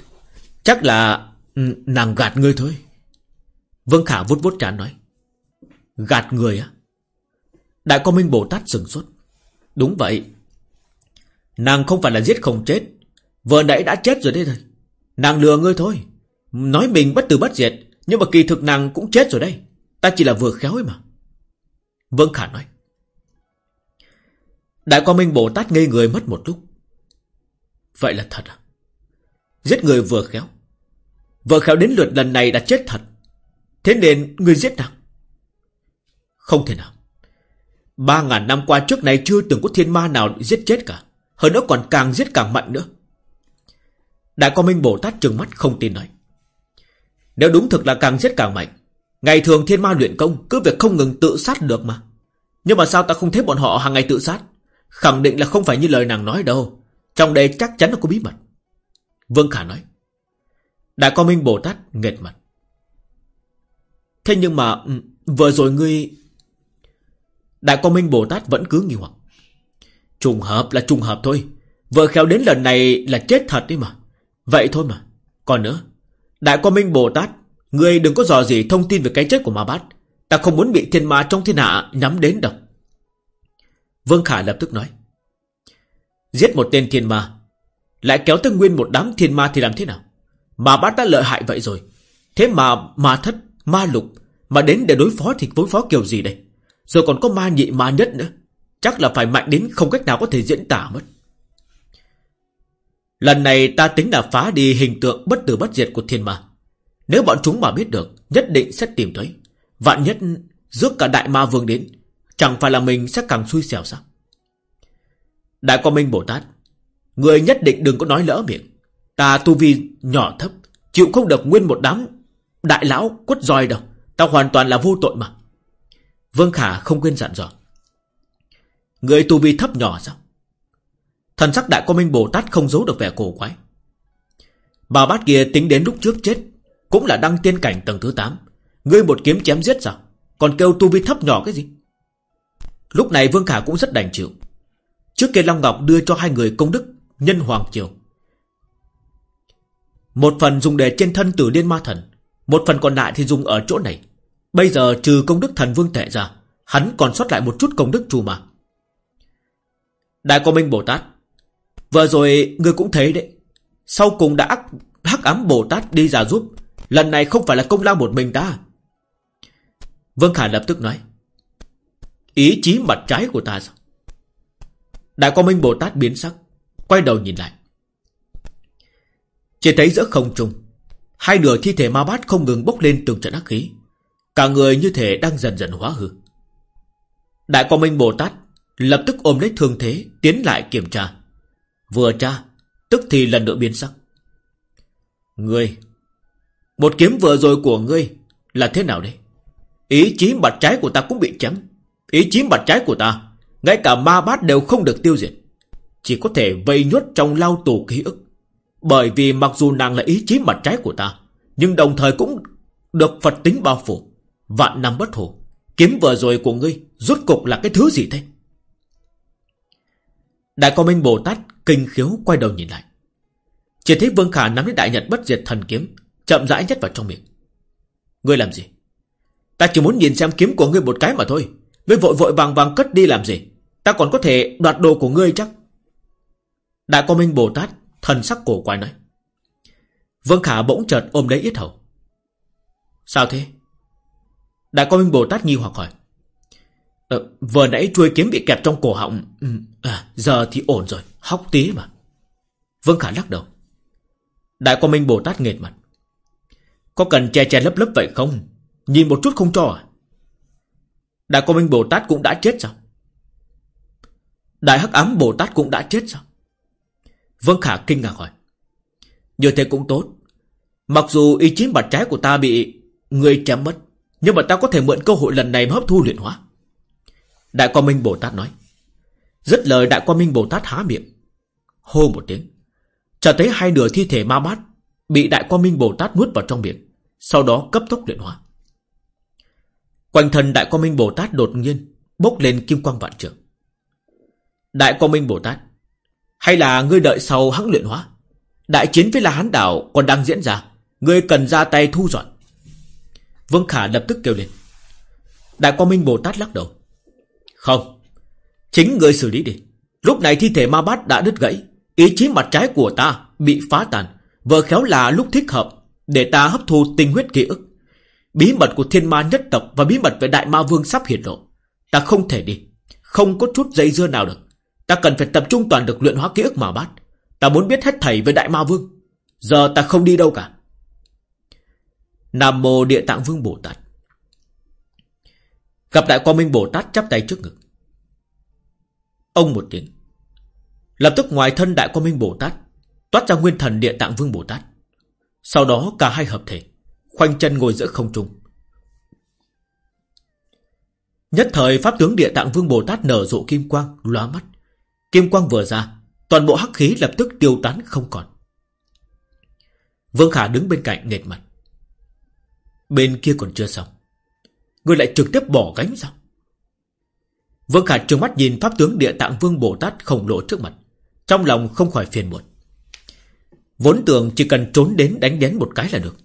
Chắc là ừ, nàng gạt ngươi thôi. Vương Khả vút vút trán nói. Gạt người á? Đại con Minh Bồ Tát sừng sốt. Đúng vậy. Nàng không phải là giết không chết. Vừa nãy đã chết rồi đấy thôi. Nàng lừa ngươi thôi. Nói mình bất tử bất diệt. Nhưng mà kỳ thực nàng cũng chết rồi đây. Ta chỉ là vừa khéo ấy mà. Vương Khả nói. Đại quan Minh Bồ Tát ngây người mất một lúc. Vậy là thật à? Giết người vừa khéo. Vừa khéo đến lượt lần này đã chết thật. Thế nên người giết nào? Không thể nào. Ba ngàn năm qua trước này chưa từng có thiên ma nào giết chết cả. Hơn nữa còn càng giết càng mạnh nữa. Đại con Minh Bồ Tát trừng mắt không tin nói. Nếu đúng thực là càng giết càng mạnh. Ngày thường thiên ma luyện công cứ việc không ngừng tự sát được mà. Nhưng mà sao ta không thấy bọn họ hàng ngày tự sát? Khẳng định là không phải như lời nàng nói đâu. Trong đây chắc chắn là có bí mật. Vương Khả nói. Đại con Minh Bồ Tát nghệt mặt. Thế nhưng mà ừ, vừa rồi ngươi... Đại con Minh Bồ Tát vẫn cứ nghi hoặc. Trùng hợp là trùng hợp thôi. Vừa khéo đến lần này là chết thật đi mà. Vậy thôi mà. Còn nữa. Đại con Minh Bồ Tát. Ngươi đừng có dò gì thông tin về cái chết của Ma Bát. Ta không muốn bị thiên ma trong thiên hạ nhắm đến đâu. Vương Khả lập tức nói. Giết một tên thiên ma. Lại kéo tới nguyên một đám thiên ma thì làm thế nào? mà Bát đã lợi hại vậy rồi. Thế mà ma thất, ma lục. Mà đến để đối phó thì đối phó kiểu gì đây? Rồi còn có ma nhị ma nhất nữa. Chắc là phải mạnh đến không cách nào có thể diễn tả mất. Lần này ta tính là phá đi hình tượng bất tử bất diệt của thiên ma. Nếu bọn chúng mà biết được, nhất định sẽ tìm thấy. Vạn nhất rước cả đại ma vương đến, chẳng phải là mình sẽ càng xui xẻo sao? Đại quan minh Bồ Tát, người nhất định đừng có nói lỡ miệng. Ta tu vi nhỏ thấp, chịu không được nguyên một đám đại lão quất roi đâu. Ta hoàn toàn là vô tội mà. Vương Khả không quên dặn dò. Người tu vi thấp nhỏ sao? Thần sắc đại quan minh Bồ Tát không giấu được vẻ cổ quái. Bà bát kia tính đến lúc trước chết, cũng là đăng tiên cảnh tầng thứ 8. Ngươi một kiếm chém giết sao? Còn kêu tu vi thấp nhỏ cái gì? Lúc này Vương Khả cũng rất đành chịu. Trước kia Long Ngọc đưa cho hai người công đức nhân hoàng triều. Một phần dùng để trên thân tử liên ma thần, một phần còn lại thì dùng ở chỗ này. Bây giờ trừ công đức thần vương tệ ra, hắn còn sót lại một chút công đức trù mà. Đại Quang Minh Bồ Tát, vừa rồi ngươi cũng thấy đấy, sau cùng đã hắc ám Bồ Tát đi ra giúp, lần này không phải là công lao một mình ta. Vương Khả lập tức nói, ý chí mặt trái của ta sao? Đại Quang Minh Bồ Tát biến sắc, quay đầu nhìn lại. Chỉ thấy giữa không trung, hai nửa thi thể ma bát không ngừng bốc lên từng trận ác khí. Cả người như thể đang dần dần hóa hư. Đại Quang Minh Bồ Tát lập tức ôm lấy thương thế, tiến lại kiểm tra. Vừa tra, tức thì lần nữa biến sắc. Ngươi, một kiếm vừa rồi của ngươi là thế nào đây? Ý chí mặt trái của ta cũng bị chém. Ý chí mặt trái của ta, ngay cả ma bát đều không được tiêu diệt. Chỉ có thể vây nhốt trong lao tù ký ức. Bởi vì mặc dù nàng là ý chí mặt trái của ta, nhưng đồng thời cũng được Phật tính bao phủ. Vạn năm bất hủ. Kiếm vừa rồi của ngươi, rốt cục là cái thứ gì thế? Đại con Minh Bồ Tát kinh khiếu quay đầu nhìn lại. Chỉ thấy Vương Khả nắm lấy đại nhật bất diệt thần kiếm, chậm rãi nhất vào trong miệng. Ngươi làm gì? Ta chỉ muốn nhìn xem kiếm của ngươi một cái mà thôi. Ngươi vội vội vàng vàng cất đi làm gì? Ta còn có thể đoạt đồ của ngươi chắc. Đại Quang Minh Bồ Tát thần sắc cổ quái nói. Vương Khả bỗng chợt ôm lấy yết hầu. Sao thế? Đại Quang Minh Bồ Tát nghi hoặc hỏi. Ờ, vừa nãy chuôi kiếm bị kẹp trong cổ họng. Ừ, à, giờ thì ổn rồi, hóc tí mà. Vương Khả lắc đầu. Đại Quang Minh Bồ Tát nghệt mặt. Có cần che che lấp lấp vậy không? Nhìn một chút không cho à? Đại Quang Minh Bồ Tát cũng đã chết sao? Đại Hắc Ám Bồ Tát cũng đã chết sao? Vương Khả kinh ngạc hỏi. Như thế cũng tốt. Mặc dù ý chí mặt trái của ta bị người chém mất, nhưng mà ta có thể mượn cơ hội lần này mà hấp thu luyện hóa. Đại Quang Minh Bồ Tát nói. Dứt lời Đại Quang Minh Bồ Tát há miệng. Hô một tiếng. Chợt thấy hai nửa thi thể ma bát bị Đại Quang Minh Bồ Tát nuốt vào trong miệng. Sau đó cấp tốc luyện hóa. Quanh thân Đại Quang Minh Bồ Tát đột nhiên bốc lên kim quang vạn trường. Đại Quang Minh Bồ Tát, hay là ngươi đợi sau hắc luyện hóa? Đại chiến với La Hán Đảo còn đang diễn ra, ngươi cần ra tay thu dọn. Vương Khả lập tức kêu lên. Đại Quang Minh Bồ Tát lắc đầu. Không, chính ngươi xử lý đi. Lúc này thi thể ma bát đã đứt gãy, ý chí mặt trái của ta bị phá tàn, vừa khéo là lúc thích hợp để ta hấp thu tinh huyết ký ức. Bí mật của thiên ma nhất tộc và bí mật về đại ma vương sắp hiển lộ. Ta không thể đi. Không có chút dây dưa nào được. Ta cần phải tập trung toàn lực luyện hóa ký ức mà bát. Ta muốn biết hết thầy với Đại Ma Vương. Giờ ta không đi đâu cả. Nam Mô Địa Tạng Vương Bồ Tát. Gặp Đại Quang Minh Bồ Tát chắp tay trước ngực. Ông một tiếng. Lập tức ngoài thân Đại Quang Minh Bồ Tát, Toát ra nguyên thần Địa Tạng Vương Bồ Tát. Sau đó cả hai hợp thể, Khoanh chân ngồi giữa không trung. Nhất thời Pháp tướng Địa Tạng Vương Bồ Tát nở rộ kim quang, lóa mắt. Kim quang vừa ra, Toàn bộ hắc khí lập tức tiêu tán không còn. Vương Khả đứng bên cạnh nghệt mặt. Bên kia còn chưa xong. Người lại trực tiếp bỏ gánh sao Vương Khả trừng mắt nhìn Pháp tướng Địa Tạng Vương Bồ Tát khổng lồ trước mặt. Trong lòng không khỏi phiền muộn. Vốn tưởng chỉ cần trốn đến đánh đén một cái là được.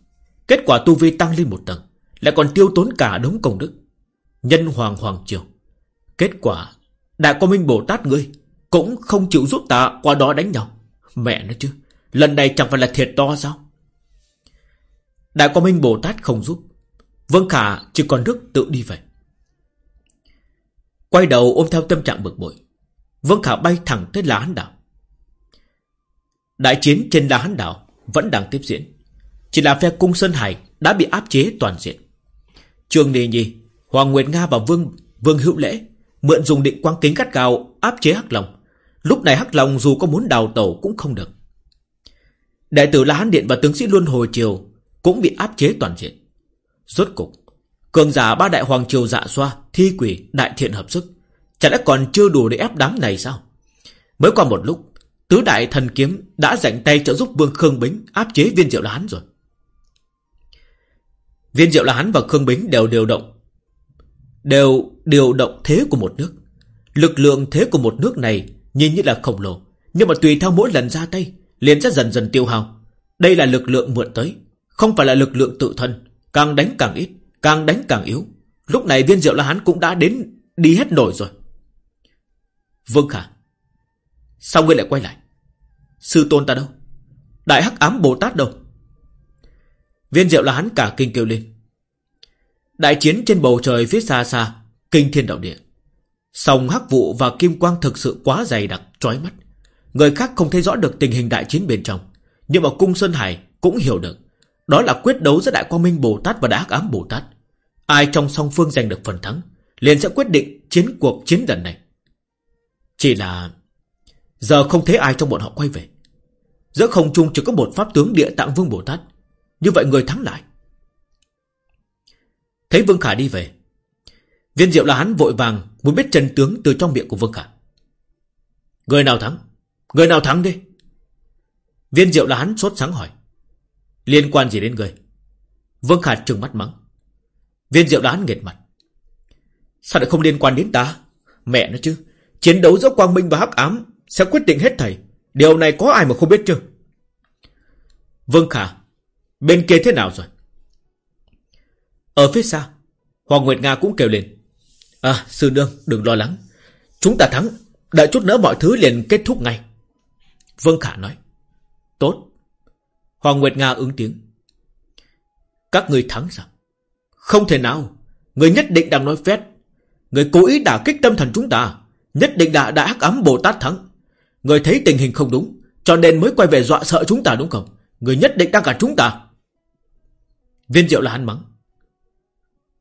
Kết quả tu vi tăng lên một tầng, Lại còn tiêu tốn cả đống công đức. Nhân hoàng hoàng triều. Kết quả Đại Quang Minh Bồ Tát ngươi cũng không chịu giúp ta qua đó đánh nhau. Mẹ nó chứ, Lần này chẳng phải là thiệt to sao? Đại Quang Minh Bồ Tát không giúp. Vương Khả chỉ còn đức tự đi về. Quay đầu ôm theo tâm trạng bực bội. Vương Khả bay thẳng tới lá Hán Đảo. Đại chiến trên lá Hán Đảo Vẫn đang tiếp diễn. Chỉ là phe cung Sơn Hải Đã bị áp chế toàn diện. Trường Đề Nhi Hoàng Nguyệt Nga và Vương Vương Hữu Lễ Mượn dùng định quang kính cắt cao Áp chế Hắc Long. Lúc này Hắc Long dù có muốn đào tẩu cũng không được Đại tử La Hán Điện và tướng sĩ Luân Hồi Triều Cũng bị áp chế toàn diện Rốt cục, Cường giả ba đại hoàng triều dạ xoa, Thi quỷ, đại thiện hợp sức, Chả lẽ còn chưa đủ để ép đám này sao Mới qua một lúc, Tứ đại thần kiếm đã dành tay trợ giúp Vương Khương Bính áp chế viên diệu la hán rồi. Viên diệu la hán và Khương Bính đều điều động. Đều điều động thế của một nước. Lực lượng thế của một nước này nhìn như là khổng lồ. Nhưng mà tùy theo mỗi lần ra tay, liền sẽ dần dần tiêu hao. Đây là lực lượng mượn tới. Không phải là lực lượng tự thân. Càng đánh càng ít, càng đánh càng yếu. Lúc này viên diệu la hán cũng đã đến đi hết nổi rồi. Vương Khả Sao ngươi lại quay lại Sư tôn ta đâu Đại hắc ám Bồ Tát đâu Viên diệu là hắn cả kinh kêu lên Đại chiến trên bầu trời phía xa xa Kinh thiên đạo địa Song hắc vụ và kim quang thực sự quá dày đặc, Trói mắt. Người khác không thấy rõ được tình hình đại chiến bên trong, Nhưng mà cung Sơn Hải cũng hiểu được. Đó là quyết đấu giữa Đại Quang Minh Bồ Tát và Đại Hắc Ám Bồ Tát. Ai trong song phương giành được phần thắng, liền sẽ quyết định chiến cuộc chiến lần này. Chỉ là Giờ không thấy ai trong bọn họ quay về. Giữa không trung chỉ có một pháp tướng địa tạng vương Bồ Tát. Như vậy người thắng lại. Thấy Vương Khả đi về Viên diệu là hắn vội vàng Muốn biết Trần tướng từ trong miệng của Vương Khả. Người nào thắng? Người nào thắng đi? Viên diệu là hắn sốt sáng hỏi. Liên quan gì đến người? Vương Khả trừng mắt mắng. Viên diệu là hắn nghệt mặt. Sao lại không liên quan đến ta? Mẹ nó chứ, Chiến đấu giữa quang minh và hắc ám sẽ quyết định hết thầy. Điều này có ai mà không biết chứ? Vương Khả, Bên kia thế nào rồi? Ở phía xa, Hoàng Nguyệt Nga cũng kêu lên. À sư đương đừng lo lắng. Chúng ta thắng, Đợi chút nữa mọi thứ liền kết thúc ngay. Vương Khả nói. Tốt. Hoàng Nguyệt Nga ứng tiếng. Các người thắng sao? Không thể nào. Người nhất định đang nói phét. Người cố ý đả kích tâm thần chúng ta, Nhất định đã đã hắc ấm Bồ Tát thắng. Người thấy tình hình không đúng, Cho nên mới quay về dọa sợ chúng ta đúng không? Người nhất định đang cả chúng ta. Viên diệu là hắn mắng.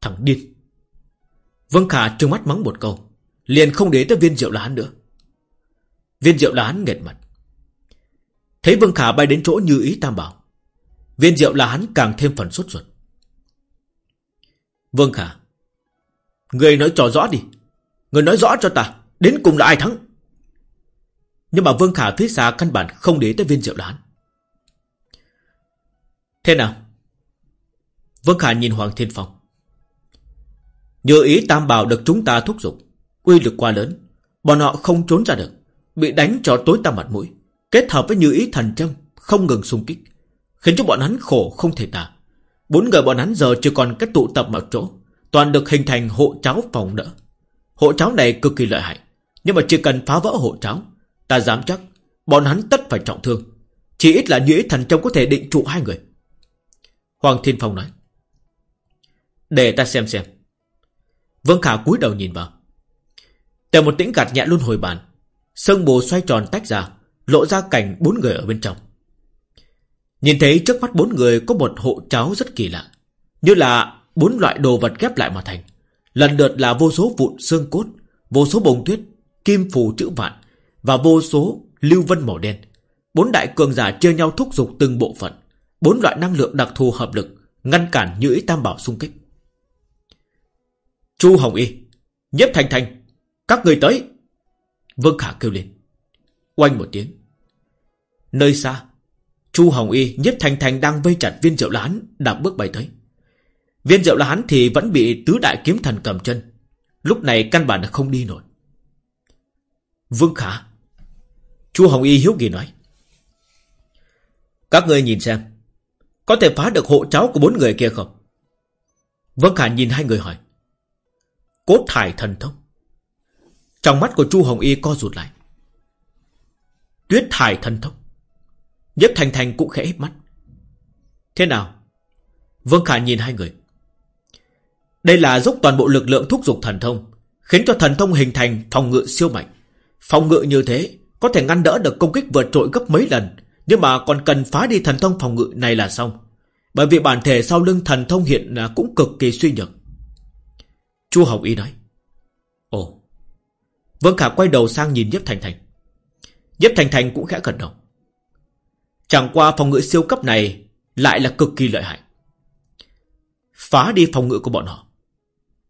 Thằng điên. Vương Khả trừng mắt mắng một câu Liền không để tới viên diệu là hắn nữa Viên diệu là hắn nghẹt mặt Thấy Vương Khả bay đến chỗ như ý tam bảo, Viên diệu là hắn càng thêm phần sốt ruột Vương Khả, Người nói trò rõ đi Người nói rõ cho ta, Đến cùng là ai thắng nhưng mà Vương Khả phía xa căn bản không để tới viên diệu đán. Thế nào? Vương Khả nhìn Hoàng Thiên Phong. Nhờ ý tam bảo được chúng ta thúc giục. Uy lực quá lớn. Bọn họ không trốn ra được. Bị đánh cho tối tăm mặt mũi. Kết hợp với như ý thần châm. Không ngừng xung kích. Khiến cho bọn hắn khổ không thể tả. Bốn người bọn hắn giờ chỉ còn cách tụ tập một chỗ. Toàn được hình thành hộ cháo phòng đỡ. Hộ cháo này cực kỳ lợi hại. Nhưng mà chỉ cần phá vỡ hộ cháo, Ta dám chắc Bọn hắn tất phải trọng thương Chỉ ít là như ý thần châm có thể định trụ hai người Hoàng Thiên Phong nói, Để ta xem xem Vương Khả cúi đầu nhìn vào. Tề một tĩnh gạt nhẹ luôn hồi bàn. Sơn bồ xoay tròn tách ra, Lộ ra cảnh bốn người ở bên trong. Nhìn thấy trước mắt bốn người Có một hộ cháo rất kỳ lạ, Như là bốn loại đồ vật ghép lại mà thành. Lần lượt là vô số vụn xương cốt, Vô số bông tuyết, Kim phù chữ vạn Và vô số lưu vân màu đen. Bốn đại cường giả chia nhau thúc giục từng bộ phận, Bốn loại năng lượng đặc thù hợp lực, Ngăn cản như ý tam bảo xung kích. Chu Hồng Y Nhếp Thành Thành Các người tới. Vương Khả kêu lên. Oanh một tiếng. Nơi xa Chu Hồng Y Nhếp Thành Thành đang vây chặt viên rượu lán, Đạp bước bay tới. Viên rượu lán thì vẫn bị tứ đại kiếm thần cầm chân. Lúc này căn bản là không đi nổi. Vương Khả Chu Hồng Y hiếu kỳ nói. Các người nhìn xem Có thể phá được hộ cháu của bốn người kia không? Vương Khả nhìn hai người hỏi. Cốt thải thần thông. Trong mắt của Chu Hồng Y co rụt lại. Tuyết thải thần thông. Nhếp Thành Thành cũng khẽ hít mắt. Thế nào? Vương Khả nhìn hai người. Đây là dốc toàn bộ lực lượng thúc giục thần thông, Khiến cho thần thông hình thành phòng ngự siêu mạnh. Phòng ngự như thế Có thể ngăn đỡ được công kích vượt trội gấp mấy lần, Nhưng mà còn cần phá đi thần thông phòng ngự này là xong. Bởi vì bản thể sau lưng thần thông hiện à, cũng cực kỳ suy nhược. Chu Hồng Y nói, Ồ. Vương Khả quay đầu sang nhìn Nhếp Thành Thành. Nhếp Thành Thành cũng khẽ gật đầu. Chẳng qua phòng ngự siêu cấp này Lại là cực kỳ lợi hại. Phá đi phòng ngự của bọn họ.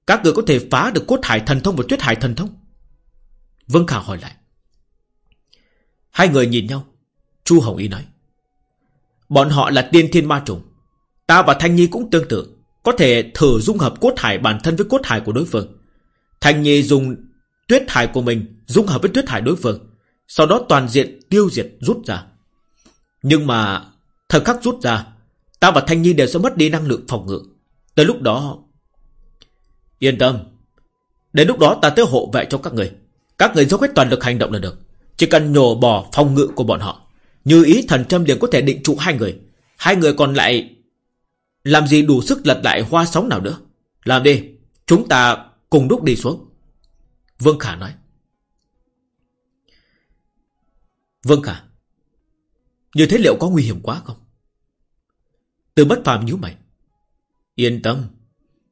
Các người có thể phá được cốt hải thần thông và tuyết hải thần thông? Vương Khả hỏi lại. Hai người nhìn nhau. Chu Hồng Y nói, Bọn họ là tiên thiên ma trùng Ta và Thanh Nhi cũng tương tự. Có thể thử dung hợp cốt hải bản thân với cốt hải của đối phương. Thanh Nhi dùng tuyết hải của mình Dung hợp với tuyết hải đối phương. Sau đó toàn diện tiêu diệt rút ra. Nhưng mà Thời khắc rút ra, Ta và Thanh Nhi đều sẽ mất đi năng lượng phòng ngự. Tới lúc đó, Yên tâm. Đến lúc đó ta tới hộ vệ cho các người. Các người dốc hết toàn lực hành động là được. Chỉ cần nhổ bỏ phòng ngự của bọn họ. Như ý thần châm liền có thể định trụ hai người. Hai người còn lại làm gì đủ sức lật lại hoa sóng nào nữa? Làm đi, Chúng ta cùng đúc đi xuống. Vương Khả nói. Vương Khả, Như thế liệu có nguy hiểm quá không? Từ bất phàm nhíu mày. Yên tâm,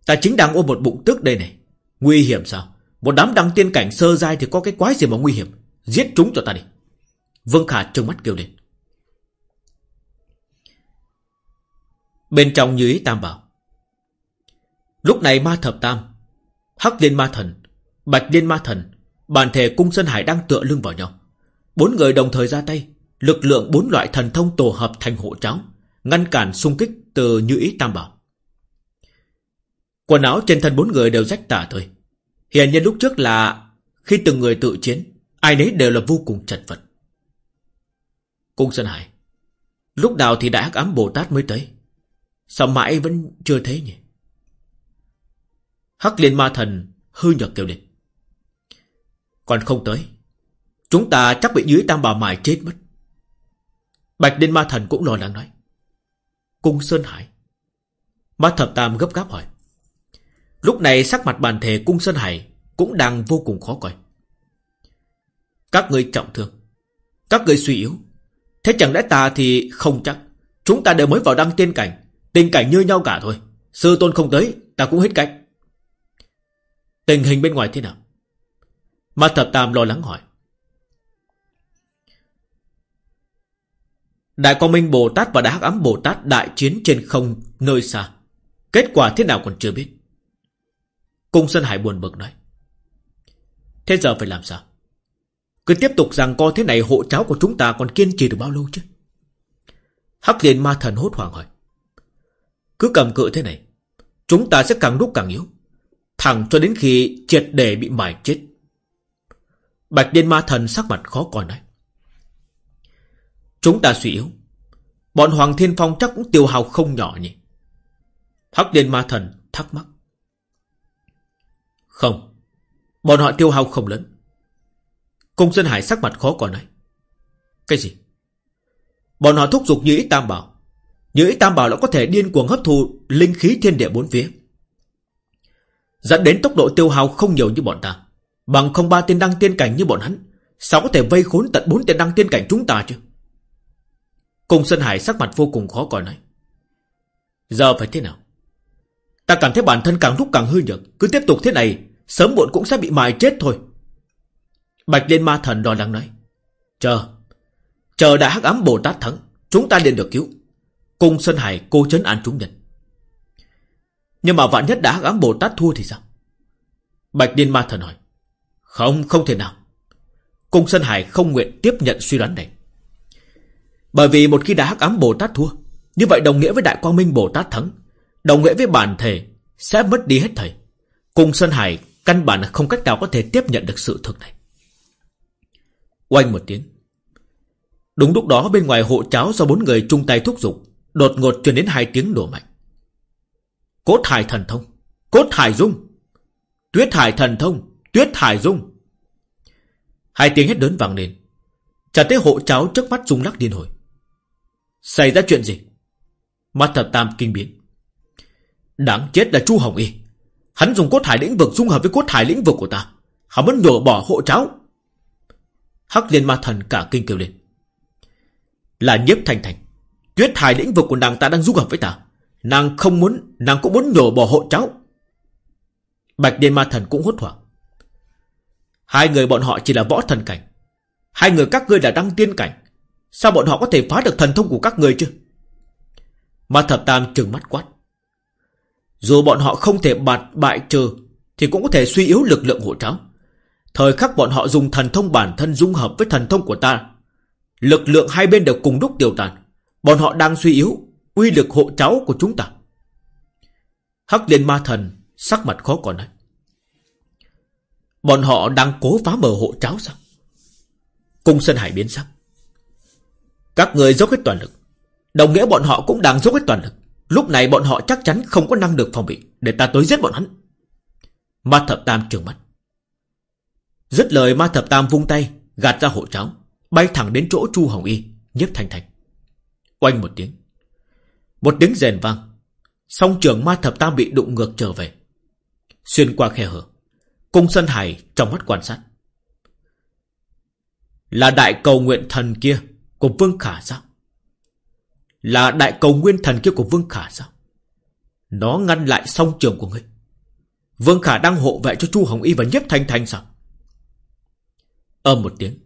Ta chính đang ôm một bụng tức đây này. Nguy hiểm sao? Một đám đăng tiên cảnh sơ dai thì có cái quái gì mà nguy hiểm? Giết chúng cho ta đi. Vương Khả trừng mắt kêu lên. Bên trong như ý tam bảo. Lúc này ma thập tam, Hắc liên ma thần, Bạch liên ma thần, Bản thể cung Sơn Hải đang tựa lưng vào nhau. Bốn người đồng thời ra tay, Lực lượng bốn loại thần thông tổ hợp thành hộ cháo, Ngăn cản xung kích từ như ý tam bảo. Quần áo trên thân bốn người đều rách tả thôi hiện nhiên lúc trước là Khi từng người tự chiến, Ai nấy đều là vô cùng chật vật. Cung Sơn Hải, Lúc nào thì đại hắc ám Bồ Tát mới tới? Sao mãi vẫn chưa thấy nhỉ? Hắc liên ma thần Hư nhật kêu lên. Còn không tới, Chúng ta chắc bị dưới tam bà mài chết mất. Bạch liên ma thần cũng lo lắng nói. Cung Sơn Hải. Ma thập tam gấp gáp hỏi. Lúc này sắc mặt bàn thể cung Sơn Hải Cũng đang vô cùng khó coi. Các người trọng thương. Các người suy yếu. Thế chẳng lẽ ta thì không chắc. Chúng ta đều mới vào đăng tiên cảnh. Tình cảnh như nhau cả thôi Sư tôn không tới, Ta cũng hết cách Tình hình bên ngoài thế nào Ma thập tam lo lắng hỏi Đại Quang Minh, Bồ Tát và Đại Hắc Ám, Bồ Tát đại chiến trên không nơi xa. Kết quả thế nào còn chưa biết. Cung Sơn Hải buồn bực nói. Thế giờ phải làm sao? Cứ tiếp tục rằng co thế này, hộ cháu của chúng ta còn kiên trì được bao lâu chứ? Hắc liền ma thần hốt hoảng hỏi. Cứ cầm cự thế này, chúng ta sẽ càng lúc càng yếu. Thẳng cho đến khi triệt để bị mài chết. Bạch Điên Ma Thần sắc mặt khó coi nói. Chúng ta suy yếu. Bọn Hoàng Thiên Phong chắc cũng tiêu hào không nhỏ nhỉ. Hắc Điên Ma Thần thắc mắc. Không. Bọn họ tiêu hao không lớn. Cung Sơn Hải sắc mặt khó coi nói. Cái gì? Bọn họ thúc giục như ý tam bảo. Như tam bảo lại có thể điên cuồng hấp thu linh khí thiên địa bốn phía. Dẫn đến tốc độ tiêu hao không nhiều như bọn ta. Bằng không ba tiên đăng tiên cảnh như bọn hắn. Sao có thể vây khốn tận bốn tiên đăng tiên cảnh chúng ta chứ Cung Sơn Hải sắc mặt vô cùng khó coi nói Giờ phải thế nào Ta cảm thấy bản thân càng lúc càng hư nhược Cứ tiếp tục thế này, Sớm muộn cũng sẽ bị mài chết thôi Bạch Liên Ma Thần đo lắng nói Chờ Chờ đại hắc ám Bồ Tát thắng, Chúng ta liền được cứu Cung Sơn Hải, cô chấn an chúng nhân. Nhưng mà vạn nhất đã hắc ám Bồ Tát thua thì sao? Bạch Điên Ma Thần hỏi. Không không thể nào. Cung Sơn Hải không nguyện tiếp nhận suy đoán này. Bởi vì một khi đã hắc ám Bồ Tát thua, Như vậy đồng nghĩa với Đại Quang Minh Bồ Tát thắng, Đồng nghĩa với bản thể Sẽ mất đi hết thầy. Cung Sơn Hải căn bản là không cách nào có thể tiếp nhận được sự thực này. Oanh một tiếng. Đúng lúc đó, bên ngoài hộ cháo do bốn người chung tay thúc giục Đột ngột truyền đến hai tiếng nổ mạnh. Cốt hải thần thông, Cốt hải dung, Tuyết hải thần thông, Tuyết hải dung. Hai tiếng hét lớn vang lên. Chả thấy hộ cháo trước mắt rung lắc điên hồi. Xảy ra chuyện gì? Mắt thập tam kinh biến. Đáng chết là Chu Hồng Y. Hắn dùng cốt hải lĩnh vực dung hợp với cốt hải lĩnh vực của ta. Hắn muốn đổ bỏ hộ cháo Hắc liên ma thần cả kinh kêu lên. Là nhiếp thành thành. Tuyết hải lĩnh vực của nàng ta đang dung hợp với ta. Nàng không muốn, Nàng cũng muốn nhổ bỏ hộ cháu. Bạch Điên ma thần cũng hốt hoảng. Hai người bọn họ chỉ là võ thần cảnh. Hai người các ngươi là đăng tiên cảnh. Sao bọn họ có thể phá được thần thông của các người chứ? Ma thập tam trừng mắt quát. Dù bọn họ không thể bạt bại trừ, Thì cũng có thể suy yếu lực lượng hộ cháu. Thời khắc bọn họ dùng thần thông bản thân dung hợp với thần thông của ta, Lực lượng hai bên đều cùng đúc tiêu tàn. Bọn họ đang suy yếu, Uy lực hộ cháu của chúng ta. Hắc liên ma thần Sắc mặt khó còn nói. Bọn họ đang cố phá mở hộ cháu sao? Cung Sơn Hải biến sắc. Các người dốc hết toàn lực. Đồng nghĩa bọn họ cũng đang dốc hết toàn lực. Lúc này bọn họ chắc chắn không có năng lực phòng bị Để ta tới giết bọn hắn. Ma thập tam trường mắt. Dứt lời ma thập tam vung tay, Gạt ra hộ cháu, Bay thẳng đến chỗ Chu Hồng Y Nhếp thành thành. Oanh một tiếng. Một tiếng rèn vang. Song trường ma thập tam bị đụng ngược trở về. Xuyên qua khe hở, Cung sân Hải trong mắt quan sát. Là đại cầu nguyện thần kia Của Vương Khả sao? Là đại cầu nguyên thần kia của Vương Khả sao? Nó ngăn lại song trường của ngươi. Vương Khả đang hộ vệ cho Chu Hồng Y và Nhếp Thanh Thanh sao? Âm một tiếng.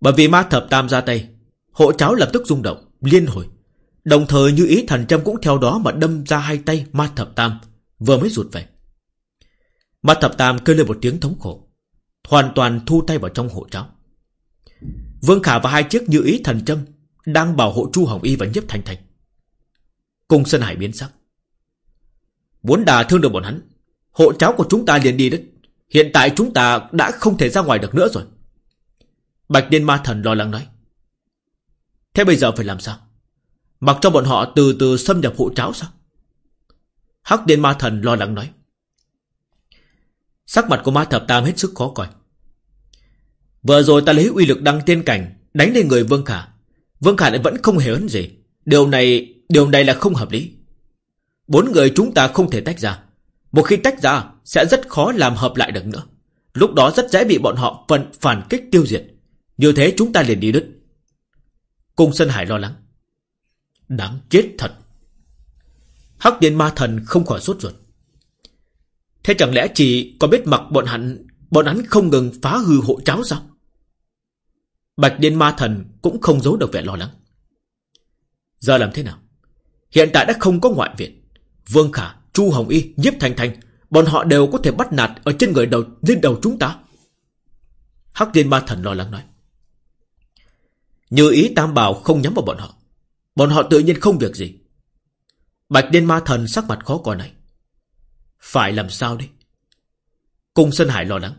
Bởi vì ma thập tam ra tay, Hộ cháo lập tức rung động. Liên hồi. Đồng thời như ý thần châm cũng theo đó mà đâm ra hai tay ma thập tam, Vừa mới rụt về. Ma thập tam kêu lên một tiếng thống khổ, Hoàn toàn thu tay vào trong hộ cháo Vương Khả và hai chiếc như ý thần châm Đang bảo hộ Chu Hồng Y và Nhếp Thành Thành. Cung Sơn Hải biến sắc. Muốn đà thương được bọn hắn, Hộ cháo của chúng ta liền đi đấy Hiện tại chúng ta đã không thể ra ngoài được nữa rồi. Bạch Điên Ma Thần lo lắng nói. Thế bây giờ phải làm sao? Mặc cho bọn họ từ từ xâm nhập hộ cháo sao? Hắc điện Ma Thần lo lắng nói. Sắc mặt của ma thập tam hết sức khó coi. Vừa rồi ta lấy uy lực đăng tiên cảnh, Đánh lên người Vương Khả. Vương Khả lại vẫn không hề ấn gì. Điều này Điều này là không hợp lý. Bốn người chúng ta không thể tách ra. Một khi tách ra, Sẽ rất khó làm hợp lại được nữa. Lúc đó rất dễ bị bọn họ phần phản kích tiêu diệt. Như thế chúng ta liền đi đứt. Cung Sơn Hải lo lắng. Đáng chết thật. Hắc Điên Ma Thần không khỏi sốt ruột. Thế chẳng lẽ chỉ có biết mặc bọn hắn Bọn hắn không ngừng phá hư hộ cháo sao? Bạch Điên Ma Thần Cũng không giấu được vẻ lo lắng. Giờ làm thế nào? Hiện tại đã không có ngoại viện. Vương Khả, Chu Hồng Y, Nhiếp Thành Thành Bọn họ đều có thể bắt nạt Ở trên người đầu lên đầu chúng ta. Hắc Điên Ma Thần lo lắng nói. Như ý Tam Bảo không nhắm vào bọn họ. Bọn họ tự nhiên không việc gì. Bạch Điên Ma Thần sắc mặt khó coi này. Phải làm sao đi? Cung Sơn Hải lo lắng.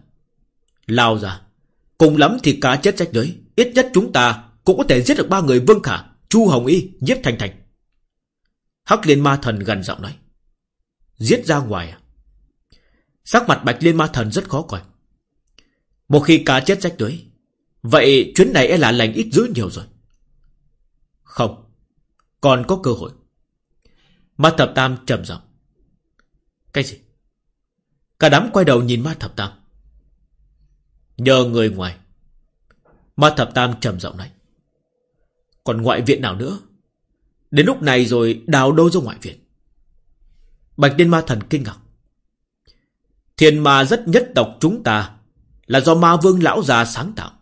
Lao ra, Cùng lắm thì cá chết rách lưới Ít nhất chúng ta cũng có thể giết được ba người Vương Khả, Chu Hồng Y, Nhiếp Thành Thành. Hắc Liên Ma Thần gần giọng nói. Giết ra ngoài à? Sắc mặt Bạch Liên Ma Thần rất khó coi. Một khi cá chết rách lưới Vậy chuyến này e là lành ít dữ nhiều rồi Không, Còn có cơ hội Ma Thập Tam trầm giọng cái gì? Cả đám quay đầu nhìn ma thập tam. Nhờ người ngoài. Ma Thập Tam trầm giọng này Còn ngoại viện nào nữa? Đến lúc này rồi đào đâu ra ngoại viện? Bạch Liên Ma Thần kinh ngạc. Thiên ma rất nhất tộc chúng ta là do ma vương lão già sáng tạo.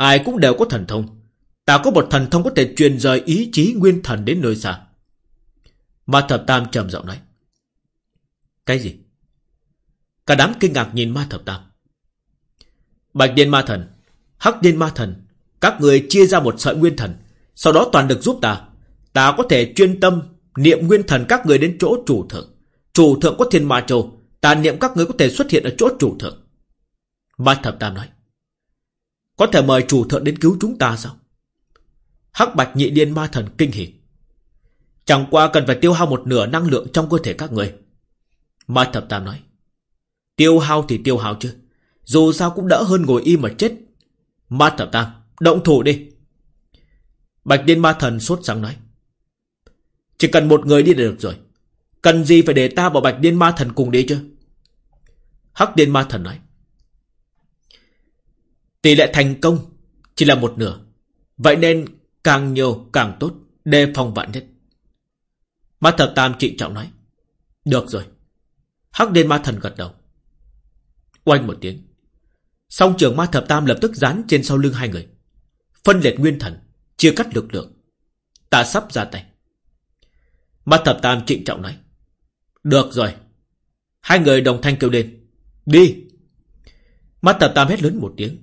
Ai cũng đều có thần thông. Ta có một thần thông có thể truyền rời ý chí nguyên thần đến nơi xa. Ma Thập Tam trầm giọng nói. Cái gì? Cả đám kinh ngạc nhìn Ma Thập Tam. Bạch Điên Ma Thần, Hắc Điên Ma Thần, các người chia ra một sợi nguyên thần, sau đó toàn được giúp ta. Ta có thể chuyên tâm niệm nguyên thần các người đến chỗ chủ thượng. Chủ thượng có thiên ma châu, ta niệm các người có thể xuất hiện ở chỗ chủ thượng. Ma Thập Tam nói. Có thể mời chủ thượng đến cứu chúng ta sao? Hắc Bạch Nhị Điên Ma Thần kinh hỉ. Chẳng qua cần phải tiêu hao một nửa năng lượng trong cơ thể các người. Ma Thập Tam nói. Tiêu hao thì tiêu hao chứ. Dù sao cũng đỡ hơn ngồi im mà chết. Ma Thập Tam, động thủ đi. Bạch Điên Ma Thần sốt sáng nói. Chỉ cần một người đi là được rồi. Cần gì phải để ta và Bạch Điên Ma Thần cùng đi chứ? Hắc Điên Ma Thần nói. Tỷ lệ thành công chỉ là một nửa. Vậy nên càng nhiều càng tốt, đề phòng vạn nhất. Ma Thập Tam trịnh trọng nói. Được rồi. Hắc đen Ma Thần gật đầu. Oanh một tiếng. Song trường Ma Thập Tam lập tức dán trên sau lưng hai người. Phân liệt nguyên thần, chia cắt lực lượng. Ta sắp ra tay. Ma Thập Tam trịnh trọng nói. Được rồi. Hai người đồng thanh kêu lên. Đi. Ma Thập Tam hét lớn một tiếng.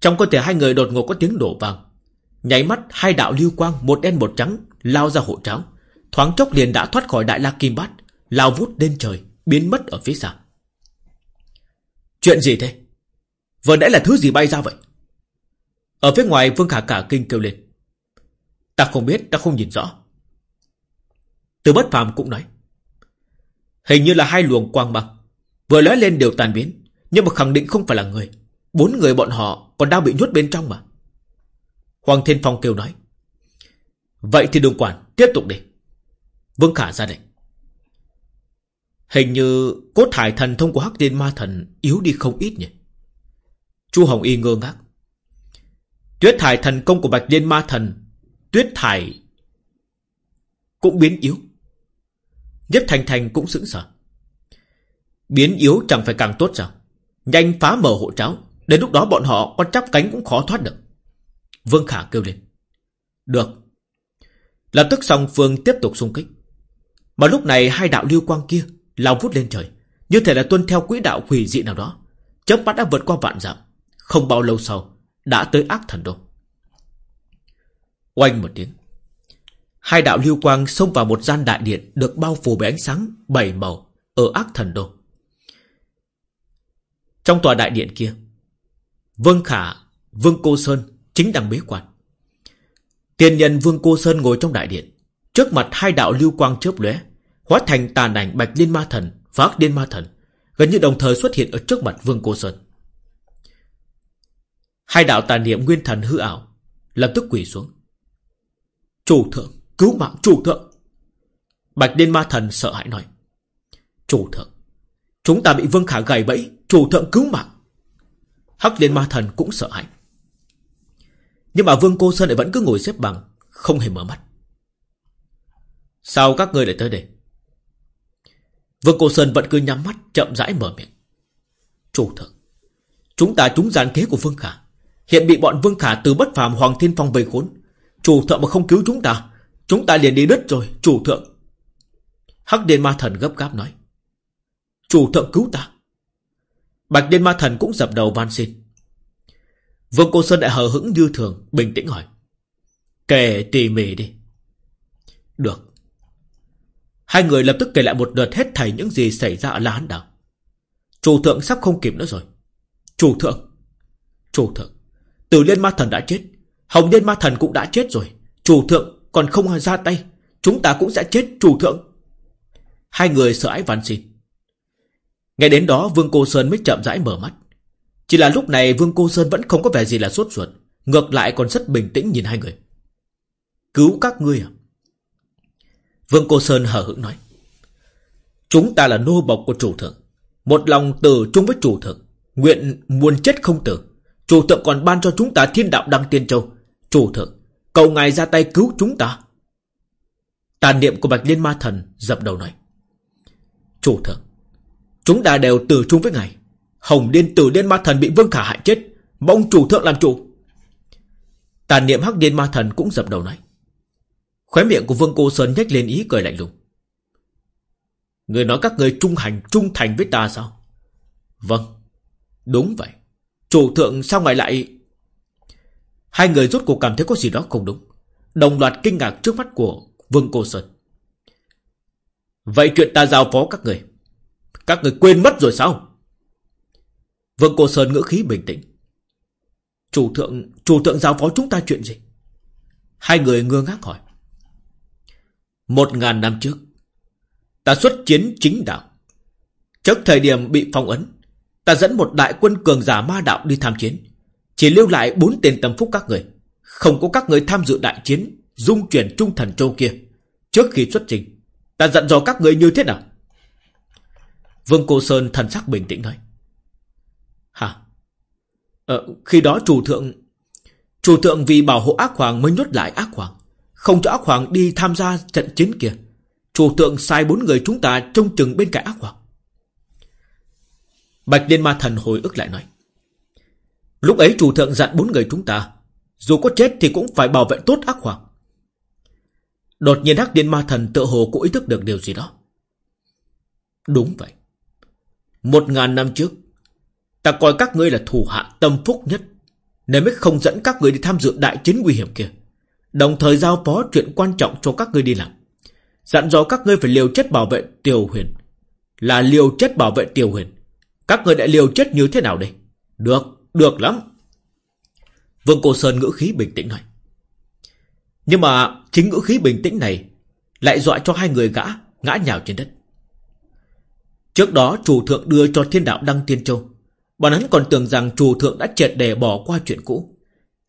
Trong cơ thể hai người đột ngột có tiếng đổ vang. Nháy mắt hai đạo lưu quang một đen một trắng lao ra hộ tráo. Thoáng chốc liền đã thoát khỏi đại la kim bát, lao vút lên trời, biến mất ở phía xa. Chuyện gì thế? Vừa nãy là thứ gì bay ra vậy? Ở phía ngoài Vương Khả cả kinh kêu lên. Ta không biết, ta không nhìn rõ. Từ bất phàm cũng nói. Hình như là hai luồng quang băng. Vừa lóe lên đều tàn biến. Nhưng mà khẳng định không phải là người. Bốn người bọn họ còn đang bị nhốt bên trong mà. Hoàng Thiên Phong kêu nói. Vậy thì đừng quản, tiếp tục đi. Vương Khả ra lệnh. Hình như cốt thải thần thông của Hắc Tiên Ma Thần yếu đi không ít nhỉ. Chu Hồng Y ngơ ngác. Tuyết thải thần công của Bạch Liên Ma Thần, tuyết thải cũng biến yếu. Nhất Thành Thành cũng sững sờ. Biến yếu chẳng phải càng tốt sao? Nhanh phá mở hộ tráo, đến lúc đó bọn họ có chắp cánh cũng khó thoát được. Vương Khả kêu lên. Được. Lập tức song phương tiếp tục xung kích. Mà lúc này hai đạo lưu quang kia lao vút lên trời, như thể là tuân theo quỹ đạo quỷ dị nào đó. Chớp mắt đã vượt qua vạn dặm, không bao lâu sau đã tới ác thần đô. Oanh một tiếng. Hai đạo lưu quang xông vào một gian đại điện được bao phủ bởi ánh sáng bảy màu ở ác thần đô. Trong tòa đại điện kia, Vương Khả, Vương Cô Sơn chính đang bế quan. Tiền nhân Vương Cô Sơn ngồi trong đại điện, trước mặt hai đạo lưu quang chớp lóe, hóa thành tàn ảnh Bạch Liên Ma Thần và Ác Liên Ma Thần, gần như đồng thời xuất hiện ở trước mặt Vương Cô Sơn. Hai đạo tàn niệm nguyên thần hư ảo lập tức quỳ xuống. Chủ thượng, cứu mạng chủ thượng. Bạch Liên Ma Thần sợ hãi nói. Chủ thượng, chúng ta bị Vương Khả gầy bẫy, chủ thượng cứu mạng. Hắc Liên Ma Thần cũng sợ hãi. Nhưng mà Vương Cô Sơn lại vẫn cứ ngồi xếp bằng, không hề mở mắt. Sao các ngươi lại tới đây? Vương Cô Sơn vẫn cứ nhắm mắt chậm rãi mở miệng. Chủ thượng, chúng ta trúng gian kế của Vương Khả. Hiện bị bọn Vương Khả từ bất phàm Hoàng Thiên Phong vây khốn. Chủ thượng mà không cứu chúng ta, chúng ta liền đi đứt rồi, chủ thượng. Hắc Liên Ma Thần gấp gáp nói. Chủ thượng cứu ta. Bạch liên Ma Thần cũng dập đầu van xin. Vương Cô Sơn lại hờ hững như thường, bình tĩnh hỏi. Kể tỉ mỉ đi. Được. Hai người lập tức kể lại một đợt hết thảy những gì xảy ra ở La Hán Đảo. Chủ thượng sắp không kịp nữa rồi. Chủ thượng. Chủ thượng. Từ Liên Ma Thần đã chết. Hồng Liên Ma Thần cũng đã chết rồi. Chủ thượng còn không ra tay. Chúng ta cũng sẽ chết chủ thượng. Hai người sợ ái van xin. Nghe đến đó, Vương Cô Sơn mới chậm rãi mở mắt. Chỉ là lúc này, Vương Cô Sơn vẫn không có vẻ gì là sốt ruột. Ngược lại còn rất bình tĩnh nhìn hai người. Cứu các ngươi à? Vương Cô Sơn hờ hững nói. Chúng ta là nô bộc của chủ thượng. Một lòng từ chung với chủ thượng. Nguyện muôn chết không tử. Chủ thượng còn ban cho chúng ta thiên đạo đăng tiên châu Chủ thượng, Cầu ngài ra tay cứu chúng ta Tàn niệm của Bạch Liên Ma Thần dập đầu nói Chủ thượng Chúng ta đều từ chung với ngài. Hồng Điên Tử Điên Ma Thần bị Vương Khả hại chết Mong chủ thượng làm chủ. Tàn niệm Hắc Điên Ma Thần cũng dập đầu nói. Khóe miệng của Vương Cô Sơn nhếch lên ý cười lạnh lùng. Người nói các người trung hành, trung thành với ta sao? Vâng Đúng vậy. Chủ thượng sao ngài lại Hai người rốt cuộc cảm thấy có gì đó không đúng. Đồng loạt kinh ngạc trước mắt của Vương Cô Sơn. Vậy chuyện ta giao phó các người. Các người quên mất rồi sao? Vương Cô Sơn ngữ khí bình tĩnh. Chủ thượng Chủ thượng giáo phó chúng ta chuyện gì? Hai người ngơ ngác hỏi. Một ngàn năm trước, Ta xuất chiến chính đạo. Trước thời điểm bị phong ấn, Ta dẫn một đại quân cường giả ma đạo đi tham chiến, Chỉ lưu lại bốn tên tâm phúc các người. Không có các người tham dự đại chiến, Dung chuyển trung thần châu kia. Trước khi xuất trình, Ta dặn dò các người như thế nào? Vương Cô Sơn thần sắc bình tĩnh nói Hả ờ, Khi đó chủ thượng Chủ thượng vì bảo hộ ác hoàng mới nhốt lại ác hoàng Không cho ác hoàng đi tham gia trận chiến kia Chủ thượng sai bốn người chúng ta trông chừng bên cạnh ác hoàng Bạch Liên Ma Thần hồi ức lại nói. Lúc ấy chủ thượng dặn bốn người chúng ta, dù có chết thì cũng phải bảo vệ tốt ác hoàng. Đột nhiên Hắc Liên Ma Thần tự hồ cũng ý thức được điều gì đó. Đúng vậy. Một ngàn năm trước, ta coi các ngươi là thủ hạ tâm phúc nhất, nên mới không dẫn các ngươi đi tham dự đại chiến nguy hiểm kia. Đồng thời giao phó chuyện quan trọng cho các ngươi đi làm. Dặn dò các ngươi phải liều chết bảo vệ Tiểu Huyền. Là liều chết bảo vệ Tiểu Huyền. Các ngươi đã liều chết như thế nào đây? Được, được lắm. Vương cổ Sơn ngữ khí bình tĩnh nói. Nhưng mà chính ngữ khí bình tĩnh này lại dọa cho hai người gã ngã nhào trên đất. Trước đó chủ thượng đưa cho thiên đạo Đăng Tiên Châu. Bọn hắn còn tưởng rằng chủ thượng đã triệt để bỏ qua chuyện cũ.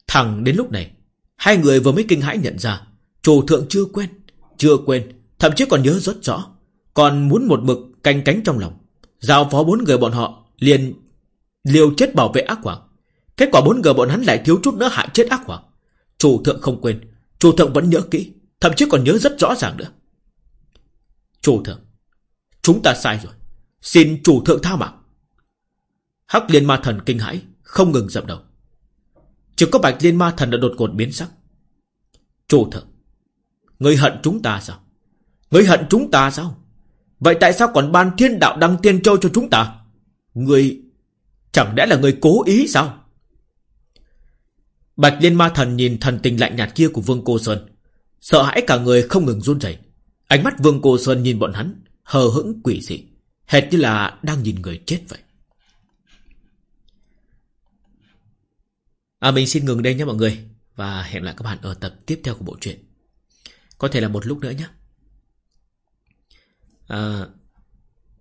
Thẳng đến lúc này, hai người vừa mới kinh hãi nhận ra, chủ thượng chưa quên, chưa quên, thậm chí còn nhớ rất rõ, còn muốn một mực canh cánh trong lòng. Giao phó bốn người bọn họ liền liều chết bảo vệ ác hoàng. Kết quả bốn người bọn hắn lại thiếu chút nữa hại chết ác hoàng. Chủ thượng không quên, chủ thượng vẫn nhớ kỹ, thậm chí còn nhớ rất rõ ràng nữa. Chủ thượng, chúng ta sai rồi. Xin chủ thượng tha mạng. Hắc liên ma thần kinh hãi, không ngừng dập đầu. Chỉ có bạch liên ma thần đã đột ngột biến sắc. Chủ thượng, người hận chúng ta sao? Người hận chúng ta sao? Vậy tại sao còn ban thiên đạo đăng tiên châu cho chúng ta? Người... Chẳng lẽ là người cố ý sao? Bạch Liên Ma Thần nhìn thần tình lạnh nhạt kia của Vương Cô Sơn. Sợ hãi cả người không ngừng run rẩy. Ánh mắt Vương Cô Sơn nhìn bọn hắn, hờ hững quỷ dị. Hệt như là đang nhìn người chết vậy. À mình xin ngừng đây nhé mọi người. Và hẹn lại các bạn ở tập tiếp theo của bộ truyện. Có thể là một lúc nữa nhé. À,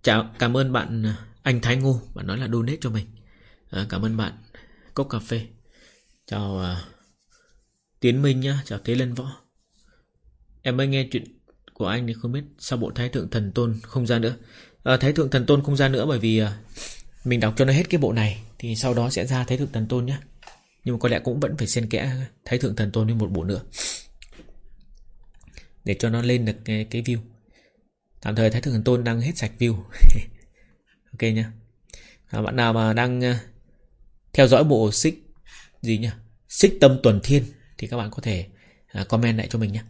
chào, cảm ơn bạn à, anh Thái Ngô, bạn nói là donate cho mình. À, cảm ơn bạn. Cốc cà phê. Chào uh, Tiến Minh nhá, chào Thế Lân Võ. Em mới nghe chuyện của anh thì không biết sao bộ Thái Thượng Thần Tôn không ra nữa. À, Thái Thượng Thần Tôn không ra nữa bởi vì à, mình đọc cho nó hết cái bộ này thì sau đó sẽ ra Thái Thượng Thần Tôn nhé. Nhưng mà có lẽ cũng vẫn phải xen kẽ Thái Thượng Thần Tôn với một bộ nữa. Để cho nó lên được cái, cái view. Tạm thời Thái Thượng Thần Tôn đang hết sạch view [LAUGHS] Ok nhá à, Bạn nào mà đang à, theo dõi bộ xích gì nhá Xích tâm tuần thiên Thì các bạn có thể à, comment lại cho mình nhé